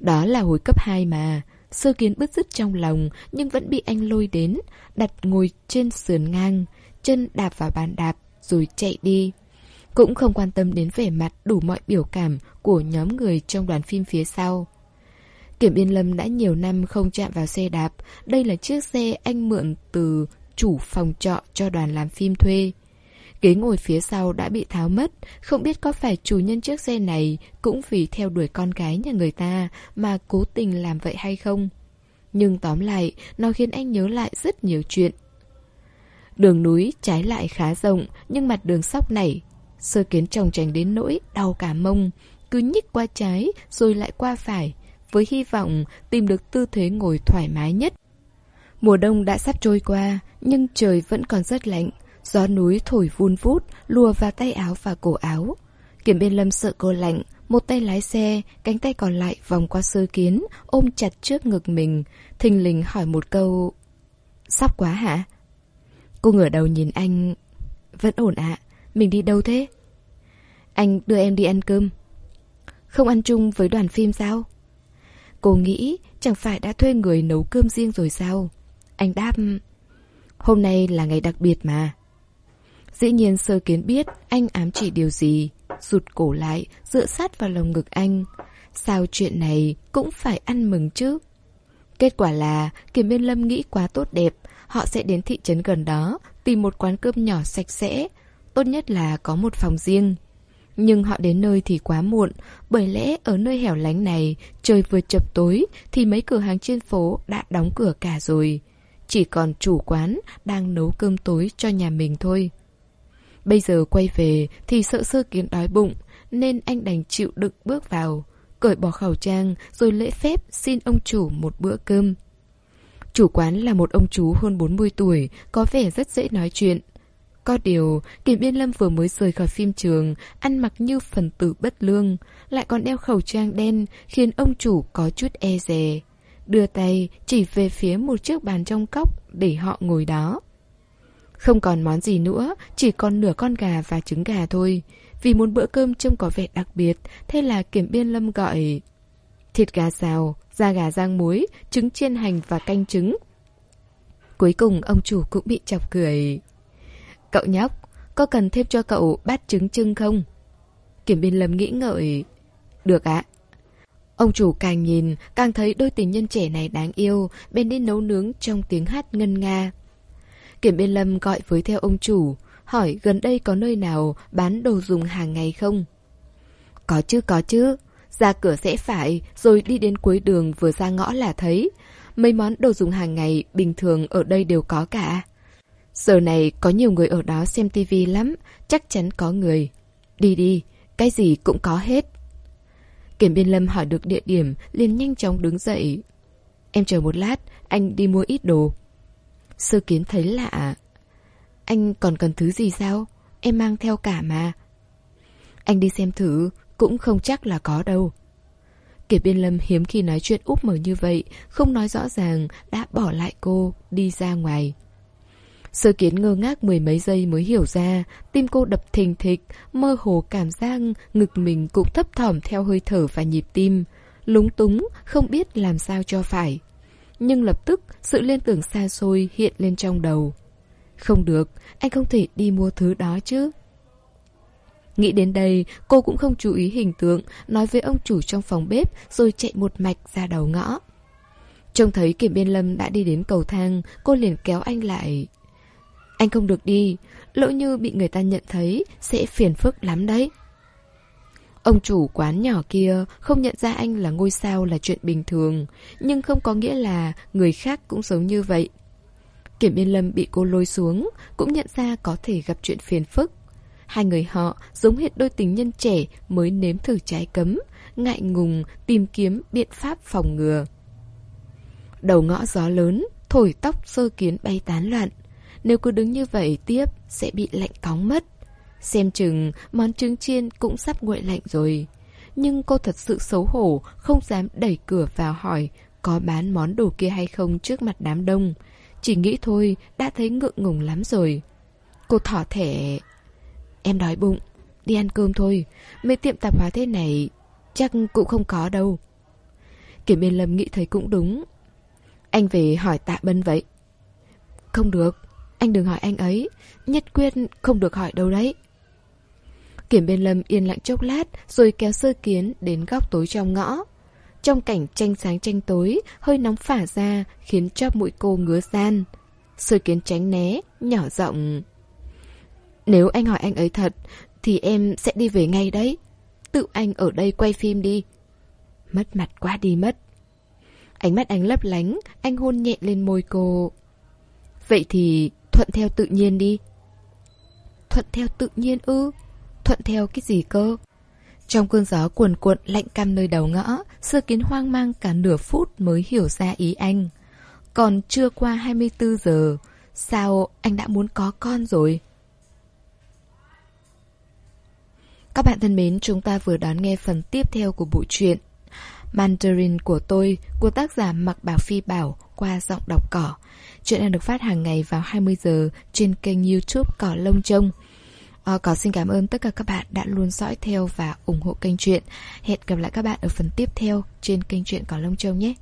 Đó là hồi cấp 2 mà, sơ kiến bứt rứt trong lòng nhưng vẫn bị anh lôi đến, đặt ngồi trên sườn ngang, chân đạp vào bàn đạp rồi chạy đi. Cũng không quan tâm đến vẻ mặt đủ mọi biểu cảm của nhóm người trong đoàn phim phía sau. Kiểm Yên Lâm đã nhiều năm không chạm vào xe đạp, đây là chiếc xe anh mượn từ chủ phòng trọ cho đoàn làm phim thuê. Ghế ngồi phía sau đã bị tháo mất, không biết có phải chủ nhân chiếc xe này cũng vì theo đuổi con gái nhà người ta mà cố tình làm vậy hay không. Nhưng tóm lại, nó khiến anh nhớ lại rất nhiều chuyện. Đường núi trái lại khá rộng, nhưng mặt đường sóc nảy. Sơ kiến trồng trành đến nỗi đau cả mông, cứ nhích qua trái rồi lại qua phải, với hy vọng tìm được tư thế ngồi thoải mái nhất. Mùa đông đã sắp trôi qua, nhưng trời vẫn còn rất lạnh. Gió núi thổi vun vút, lùa vào tay áo và cổ áo. Kiểm biên lâm sợ cô lạnh, một tay lái xe, cánh tay còn lại vòng qua sơ kiến, ôm chặt trước ngực mình, thình lình hỏi một câu... Sắp quá hả? Cô ngửa đầu nhìn anh... Vẫn ổn ạ, mình đi đâu thế? Anh đưa em đi ăn cơm. Không ăn chung với đoàn phim sao? Cô nghĩ chẳng phải đã thuê người nấu cơm riêng rồi sao? Anh đáp... Hôm nay là ngày đặc biệt mà. Dĩ nhiên sơ kiến biết anh ám chỉ điều gì, rụt cổ lại, dựa sát vào lồng ngực anh. Sao chuyện này cũng phải ăn mừng chứ? Kết quả là Kiểm Biên Lâm nghĩ quá tốt đẹp, họ sẽ đến thị trấn gần đó, tìm một quán cơm nhỏ sạch sẽ, tốt nhất là có một phòng riêng. Nhưng họ đến nơi thì quá muộn, bởi lẽ ở nơi hẻo lánh này, trời vừa chập tối thì mấy cửa hàng trên phố đã đóng cửa cả rồi. Chỉ còn chủ quán đang nấu cơm tối cho nhà mình thôi. Bây giờ quay về thì sợ sơ kiến đói bụng, nên anh đành chịu đựng bước vào, cởi bỏ khẩu trang rồi lễ phép xin ông chủ một bữa cơm. Chủ quán là một ông chú hơn 40 tuổi, có vẻ rất dễ nói chuyện. Có điều, Kiểm Biên Lâm vừa mới rời khỏi phim trường, ăn mặc như phần tử bất lương, lại còn đeo khẩu trang đen, khiến ông chủ có chút e dè. Đưa tay chỉ về phía một chiếc bàn trong cốc để họ ngồi đó. Không còn món gì nữa, chỉ còn nửa con gà và trứng gà thôi. Vì muốn bữa cơm trông có vẻ đặc biệt, thế là Kiểm Biên Lâm gọi thịt gà xào, da gà rang muối, trứng chiên hành và canh trứng. Cuối cùng ông chủ cũng bị chọc cười. Cậu nhóc, có cần thêm cho cậu bát trứng trưng không? Kiểm biên lâm nghĩ ngợi. Được ạ. Ông chủ càng nhìn, càng thấy đôi tình nhân trẻ này đáng yêu, bên đi nấu nướng trong tiếng hát ngân nga. Kiểm biên lâm gọi với theo ông chủ, hỏi gần đây có nơi nào bán đồ dùng hàng ngày không? Có chứ, có chứ. Ra cửa sẽ phải, rồi đi đến cuối đường vừa ra ngõ là thấy. Mấy món đồ dùng hàng ngày bình thường ở đây đều có cả. Giờ này có nhiều người ở đó xem tivi lắm, chắc chắn có người. Đi đi, cái gì cũng có hết. Kiểm biên lâm hỏi được địa điểm, liền nhanh chóng đứng dậy. Em chờ một lát, anh đi mua ít đồ. Sơ kiến thấy lạ. Anh còn cần thứ gì sao? Em mang theo cả mà. Anh đi xem thử, cũng không chắc là có đâu. Kiệt biên lâm hiếm khi nói chuyện úp mở như vậy, không nói rõ ràng, đã bỏ lại cô, đi ra ngoài. Sơ kiến ngơ ngác mười mấy giây mới hiểu ra, tim cô đập thình thịch, mơ hồ cảm giác ngực mình cũng thấp thỏm theo hơi thở và nhịp tim. Lúng túng, không biết làm sao cho phải. Nhưng lập tức, sự liên tưởng xa xôi hiện lên trong đầu. Không được, anh không thể đi mua thứ đó chứ. Nghĩ đến đây, cô cũng không chú ý hình tượng, nói với ông chủ trong phòng bếp rồi chạy một mạch ra đầu ngõ. Trông thấy Kiểm Biên Lâm đã đi đến cầu thang, cô liền kéo anh lại. Anh không được đi, lỡ như bị người ta nhận thấy sẽ phiền phức lắm đấy. Ông chủ quán nhỏ kia không nhận ra anh là ngôi sao là chuyện bình thường, nhưng không có nghĩa là người khác cũng giống như vậy. Kiểm Yên Lâm bị cô lôi xuống, cũng nhận ra có thể gặp chuyện phiền phức. Hai người họ giống hệt đôi tình nhân trẻ mới nếm thử trái cấm, ngại ngùng tìm kiếm biện pháp phòng ngừa. Đầu ngõ gió lớn, thổi tóc sơ kiến bay tán loạn. Nếu cứ đứng như vậy tiếp sẽ bị lạnh cóng mất. Xem chừng món trứng chiên cũng sắp nguội lạnh rồi. Nhưng cô thật sự xấu hổ, không dám đẩy cửa vào hỏi có bán món đồ kia hay không trước mặt đám đông. Chỉ nghĩ thôi, đã thấy ngượng ngùng lắm rồi. Cô thỏ thẻ Em đói bụng, đi ăn cơm thôi. Mấy tiệm tạp hóa thế này chắc cũng không có đâu. Kiểm biên lâm nghĩ thấy cũng đúng. Anh về hỏi tạ bân vậy. Không được, anh đừng hỏi anh ấy. Nhất quyết không được hỏi đâu đấy. Kiểm biên lâm yên lặng chốc lát rồi kéo sơ kiến đến góc tối trong ngõ. Trong cảnh tranh sáng tranh tối, hơi nóng phả ra khiến chóp mũi cô ngứa gian. Sơ kiến tránh né, nhỏ giọng nếu anh hỏi anh ấy thật, thì em sẽ đi về ngay đấy. Tự anh ở đây quay phim đi. Mất mặt quá đi mất. Ánh mắt anh lấp lánh, anh hôn nhẹ lên môi cô. Vậy thì thuận theo tự nhiên đi. Thuận theo tự nhiên ư? Thuận theo cái gì cơ? Trong cơn gió cuồn cuộn lạnh căm nơi đầu ngõ, sơ kiến hoang mang cả nửa phút mới hiểu ra ý anh. Còn chưa qua 24 giờ, sao anh đã muốn có con rồi? Các bạn thân mến, chúng ta vừa đón nghe phần tiếp theo của bộ truyện Mandarin của tôi của tác giả Mặc Bảo Phi Bảo qua giọng đọc cỏ. Chuyện đang được phát hàng ngày vào 20 giờ trên kênh youtube Cỏ Lông Trông. À, có xin cảm ơn tất cả các bạn đã luôn dõi theo và ủng hộ kênh truyện. Hẹn gặp lại các bạn ở phần tiếp theo trên kênh truyện Cỏ Lông châu nhé.